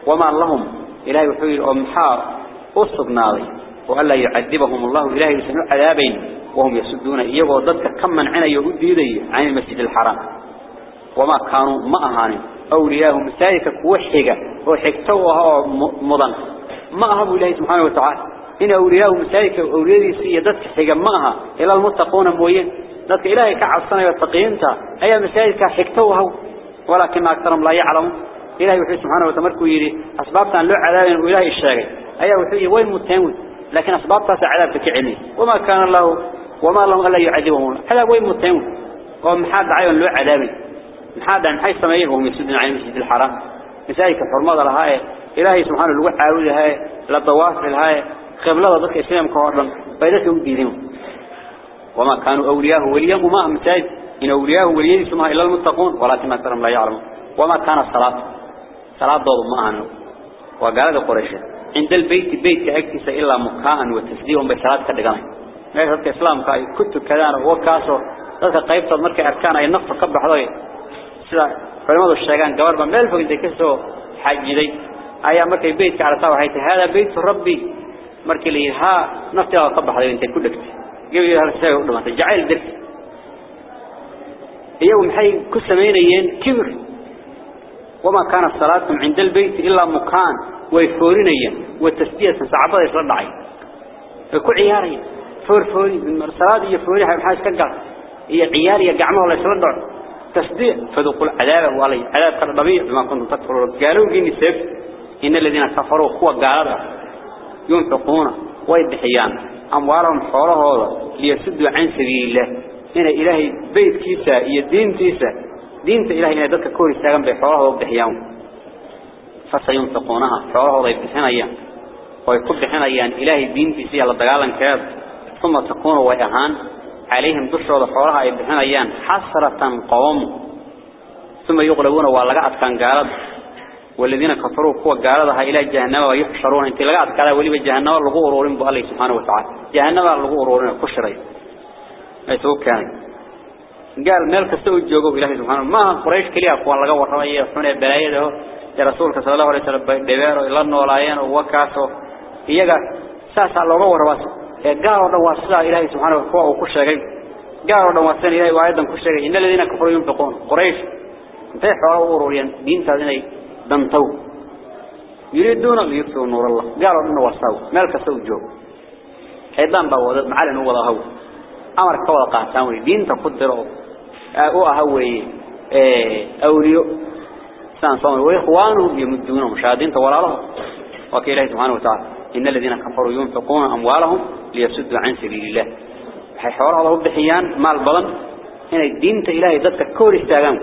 [SPEAKER 1] وما لهم إلهي وحير أمحار أصبناضي وألا يعذبهم الله إلهي يسنو عذابين وهم يسدون كم من عنا يهود يدي عن المسجد الحرام وما كانوا ما أهانين أولياءهم مسايك كوحيقة. وحكتوها مضن. ما أهبوا إلهي سبحانه وتعالى. إن أولياءهم مسايك أولياء سيدتك حيقا معها. إلى المتقون موين ذلك إلهي كعصنا يتقينتا أي مسايك حكتوها ولكن أكثرهم لا يعلمون. إلهي وحي سبحانه وتمركوا يري. أسبابتان له عذاب وإلهي الشاقي. أي وحي وين متهمون. لكن أسبابتها عذاب كعلمي وما كان الله وما لهم ألا يعذبهم هذا وين متهمون. ومحاد عيون له عذابي محاد عن حيث سمعيه وهم يسدون عن المسجد الحرام. مسايك حرمات لهاي إلهي سبحانه الوحى عاوذ هاي للطواف لهاي خبلة ضدك إسلام كهرم فإذا بيدهم وما كانوا أولياء وليهم وما هم مسايد إن أولياء وليهم اسمها إلا المتقون ولكن أكثرهم لا يعلمون. وما كان الصلاة. صلاة ضوء معنا وقال قريش عند البيت بيت أكتس إلا مكاء وتسليهم بصلاة كدقان ما يفعل إسلام كنت كذان وكاسو. ذلك قيبت المركة أركان أي نقف قبل حضري. سلا فلماذا الشيغان قواربا مالفق إذا كسو حاج دي أي مركة بيت على طاوة حيث هذا بيت ربي مركة لي ها نفتي قبل حضري انت كلك قبل هذا الشيء يقول لك جعل درك إيهم حي كسمينيين كبر وما كانت صلاتهم عند البيت إلا مكان ويفورينيا والتسبيح يسرد عين فكل عياري فور فوري من مرسلات يفوري حي حاجة كقع هي عياري يقعمه ولا يسرد تسبيح فذوقوا العذاب والله عذاب كالطبيع بما كنتم تكفرون. قالوا جيني سيف إن الذين كفروا هو قالوا ينفقون ويدحيان. أموالهم حوله هذا ليسدوا عن سبيل الله إن إلهي بيت كيسا يدين كيسا دينت إلهي إن ذلك كوري استاغن بحوله وبحيان فسينفقونها. حوله ويبحين أيام ويكب بحين أيام إلهي دين كيسا لدقالا كاد ثم تكون ويهان. عليهم دشروا حولها يبحين أيام حسرة قوم. ثم يغلبون ولقعت كان قالت والذين كفروا قوة قالتها إلى جهنم ويحشرون. انت لقعت كذا ولي جهنم لغو أرورين بأ الله سبحانه وتعالى. جهنم لغو أرورين كشرين أيتو كان. قال مالك استوى الجوجو إلهي سبحانه. ما قريش كليا قوان لغا ورمي حنا بلايده يا رسولك صلى الله عليه وسلم دبيرو إلا النولايين ووكاسو إيجا ساسا لغا ورماس قالوا دواسا إلهي سبحانه وتعالى كشرين قالوا دواسا إلهي وعيدا كشرين إن الذين كفروا ينفقون قريش انتهي حوالي أرورين دين تازيني دنتو يريدون أن يطفئوا نور الله قالوا إنه وصاو مالك سو جو حيدان بوضع معلن هو أمر كوضع قهتان دين تقدروا أو أهوي أوليو سان صوم وإخوانهم يمدونهم مشاهدين تولا لهم وكي الله سبحانه وتعالى إن الذين كفروا ينفقون أموالهم ليسدوا عن سبيل الله. حوار الله بحيان مال بلن. هنا الدين إلهي ذاتك كور استاغام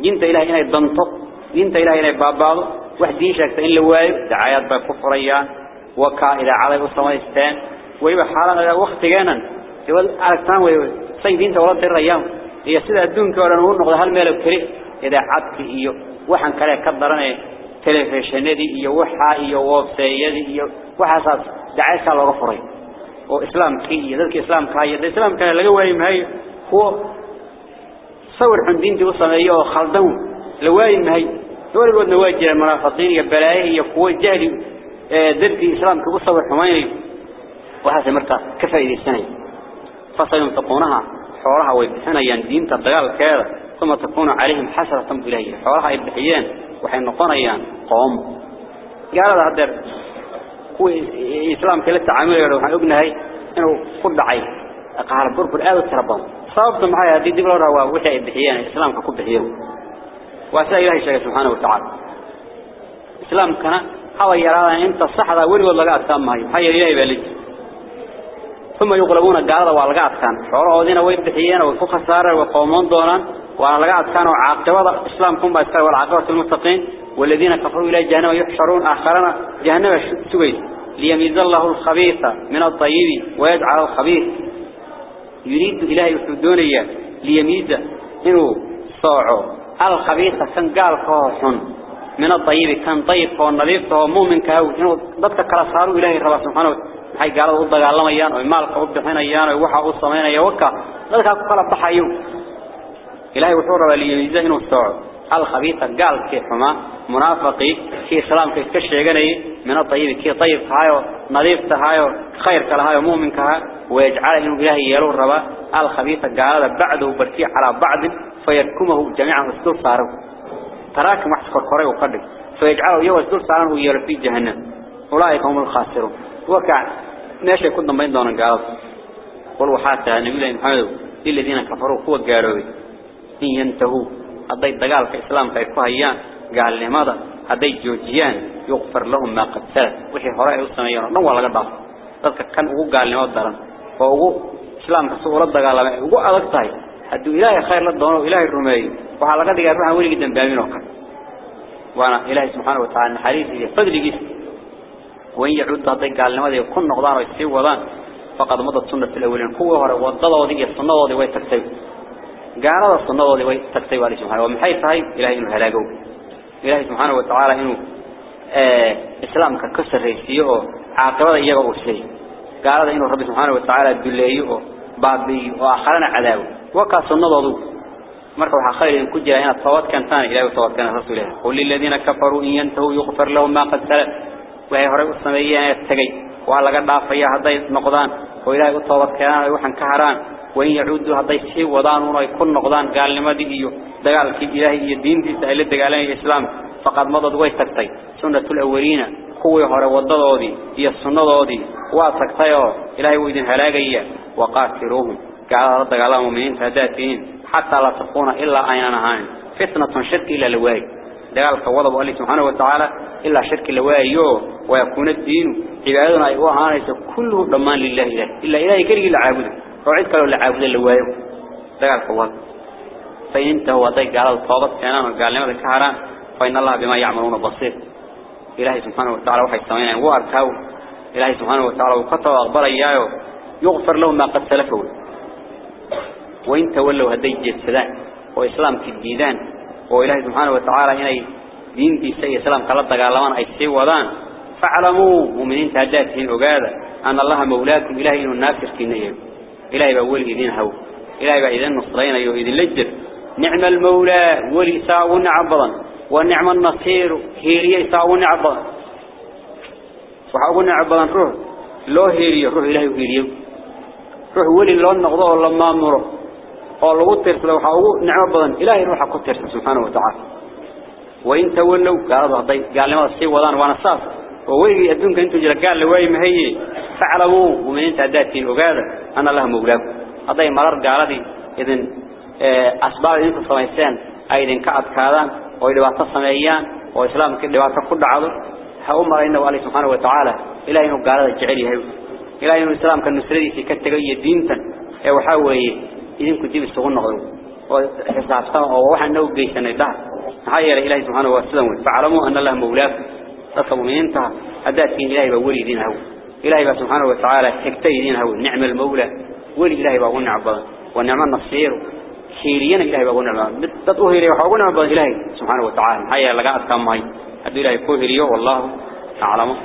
[SPEAKER 1] دين إلهي هنا الدنطق دين إلهي هنا باباض واحد دين شاكتا إن لواي دعايات بكفريان وكا إذا علي وصميستان ويبا حالا وقت جانا يقول أركتان ويبا سي دين تولد الريام هي سيدة الدون كورا نقول نقضى هالميل بكري إذا عدك إيو. وحن كلا كدرنا telefishinadii iyo waxa iyo website-yadii iyo waxaas dacaysa laga furay oo islaamkii iyo وحاسات دعاية على رفري وإسلام كي ذلك إسلام كاي ذلك إسلام كاية لقوائم هاي هو صور عن دين توصل أيها خلدون لوائم هاي دول قد نواجه المنافطين يبلاهي يقوي جهلي ذلك إسلام كي صور حماني وحاسي مركة كفاية إذي سنة فصلهم تقونها حوارها ويبثانيان دين تبغال كاية ثم تكون عليهم حسرة إلهية حوارها إبحيان وحين نقونيان قوم قال هذا هو إسلام كلا تعامل يروح ابنه إنه قد عين. قال بربر آل تربان صابت معايا هذه دبل روا وحي يبحيان إسلام كقب بحيان. وأسأل إلهي شيء سبحانه وتعالى. إسلام كان هو يرى أنت الصحة ولي والله قاعد سامها هيا إلهي بالج ثم يغلبون قال والقاعد كان. حوالها ويبحيان ويفوق خسارة وقومون دونان. وأنا لقد كانوا عاقبة إسلام كم بأسكار والعاقبة المتقين والذين كفروا إلى جهنم يحشرون آخرنا جهنم سويس ليميز الله الخبيث من الطيب ويجعل الخبيث يريد إلهي يحدوني ليميز إنه صاعوا الخبيث كان قال فاحن من الطيب كان طيب فالنظيف فهو مؤمن كهو. إنه ضدك كلا صاروا إلهي رب سبحانه waxay gaalada u dagaalamayaan oo maalka u bixinayaan oo waxa uu sameeynaya waka dadka ku kala baxayo إلهي وحور وليميزه إنه السعر الخبيث قال كي حما منافقي كي سلام كي كشيغني من الطيب كي طيب هايو نظيف هايو خير كلهايو مؤمن كها ويجعل إنه إلهي يلو الربا الخبيث قال بعده بركي على بعض فيركمه جميعا وسدور صاره تراك محسكر قري وقدر فيجعله يو وسدور صاره ويلو في جهنم. أولئك هم الخاسرون. وكع ناشي كنا بين دون قال قلوا حتى نبي محمد الذين كفروا هو قالوا إن ينتهوا هذي دجال في الإسلام في كهيان قال لماذا هذي جوجيان يغفر لهم ما قد سلف. وحي هراء السماء نوع لقد ضعف ذلك كان هو قال لماذا درن فهو إسلام كسور الدجال هو أذكتاي هدو إلهي خير للدون وإلهي الرمي. وحال قد يروح ولي جدا بامين وكان وأنا إلهي سبحانه وتعالى حريص فضل جيس وإن يعود هذي قال لماذا يكون نقدان ويستوي وضان فقد مضت سنة الأولين. قوة هراء وضلوا وذي السنة وذي ويتكتب. قالوا الصنادة وي تكتب عليه سبحانه. ومحي صحيح إلهي إنه هلاقه إلهي سبحانه وتعالى إنه آه إسلام ككسر رئيسيه عاقبة إياه أرسيه قالوا إنه رب سبحانه وتعالى دليه بعضي وآخرنا عذابه وكا صنادة مركب خير إن كجرا هنا الصوات كان ثاني. إلهي الصوات كان رسول الله قل للذين كفروا إن ينتهوا يغفر لهم ما قد سلف. وهي هرب السمية يستقي وعلى قد عفيا هذي نقضان وإلهي الصوات كان وحن كهران. وإن يعودوا هذي شيء وضان ويكون نقضان قال لما دقيو دقال في إلهي الدين في سائل الدقالين الإسلام فقد مضت ويتكتي سنة الأولين يهر وضضوذي هي السنة ضوذي واتكتيو إلهي ويدين هلاقيا وقاتلوهم قال رد قال مؤمنين فهداتين حتى لا تكون إلا أين نهان فتنة شرك إلى لواي دقال كوضب الله سبحانه وتعالى إلا شرك لواي ويكون الدين عبادنا أيوها هانيس كله ضمان لله إله إلا إلهي كريه العابد وعيد كانوا لعابد اللوايو دقال كوضب فإن انتهوا ضيق على الطابط كانان وقال لما ذكران فإن الله بما يعملون بصير. إلهي سبحانه وتعالى وحي السمين واركاو إلهي سبحانه وتعالى وقطع وأخبر إياه. يغفر لهم ما قد سلفوا وإن تولوا هدي جسدان وإسلام في الديدان. وإلهي سبحانه وتعالى إني دين دي سي إسلام قلت قالمان أي سي وضان فاعلموا. مؤمنين تهداتهم أقادا أن الله مولاكم إلهي الناصر كينيه إلهي بأول إذين هو إلهي بإذن نصرين أيها إذن لجر. نعم المولى ولي ساون عبضا. ونعم النصير هيري ساون عبضا. وحاول عبضا روح. لو هيري روح إلهي هيري روح ولي لو النقضاء لما أمره. oo lagu tirsado waxa ugu nicmo badan ilaahay ruuxa ku tirsan subhanahu wa ta'ala وإن تولوا قال لما السي وضان وأنا صاف. وويجي أدونك أنتم جل قال لواي مهي فعلموا ومن أنت أداتين وقال أنا الله مولاكم هضي مرار قال دي إذن أسباب إنكم سميسان. أيضا كعب كادان وإلباطة سميان وإسلام كإلباطة كل عضو. هأمر إنه عليه سبحانه وتعالى. إلى إنه قال الجعلي هاي. إلى إنه الإسلام كان نسردي في كتغي دينتا. وحاوي إذن كنت بستغن نغضو وحساب سما ووحا بيسان الله هاي إلهي سبحانه وتعالى. فعلموا أن الله مولاكم تصموا من انتهى أداتين إلهي بولي دين هو إلهي سبحانه وتعالى حكتي دين هو نعم المولى. ولي إلهي بقول نعبا ونعم النصير. خيريا إلهي بقول نعبا تطوه إلهي وحاقول نعبا إلهي سبحانه وتعالى. هيا لقاء هاي أدو إلهي كوهريو والله. أعلمه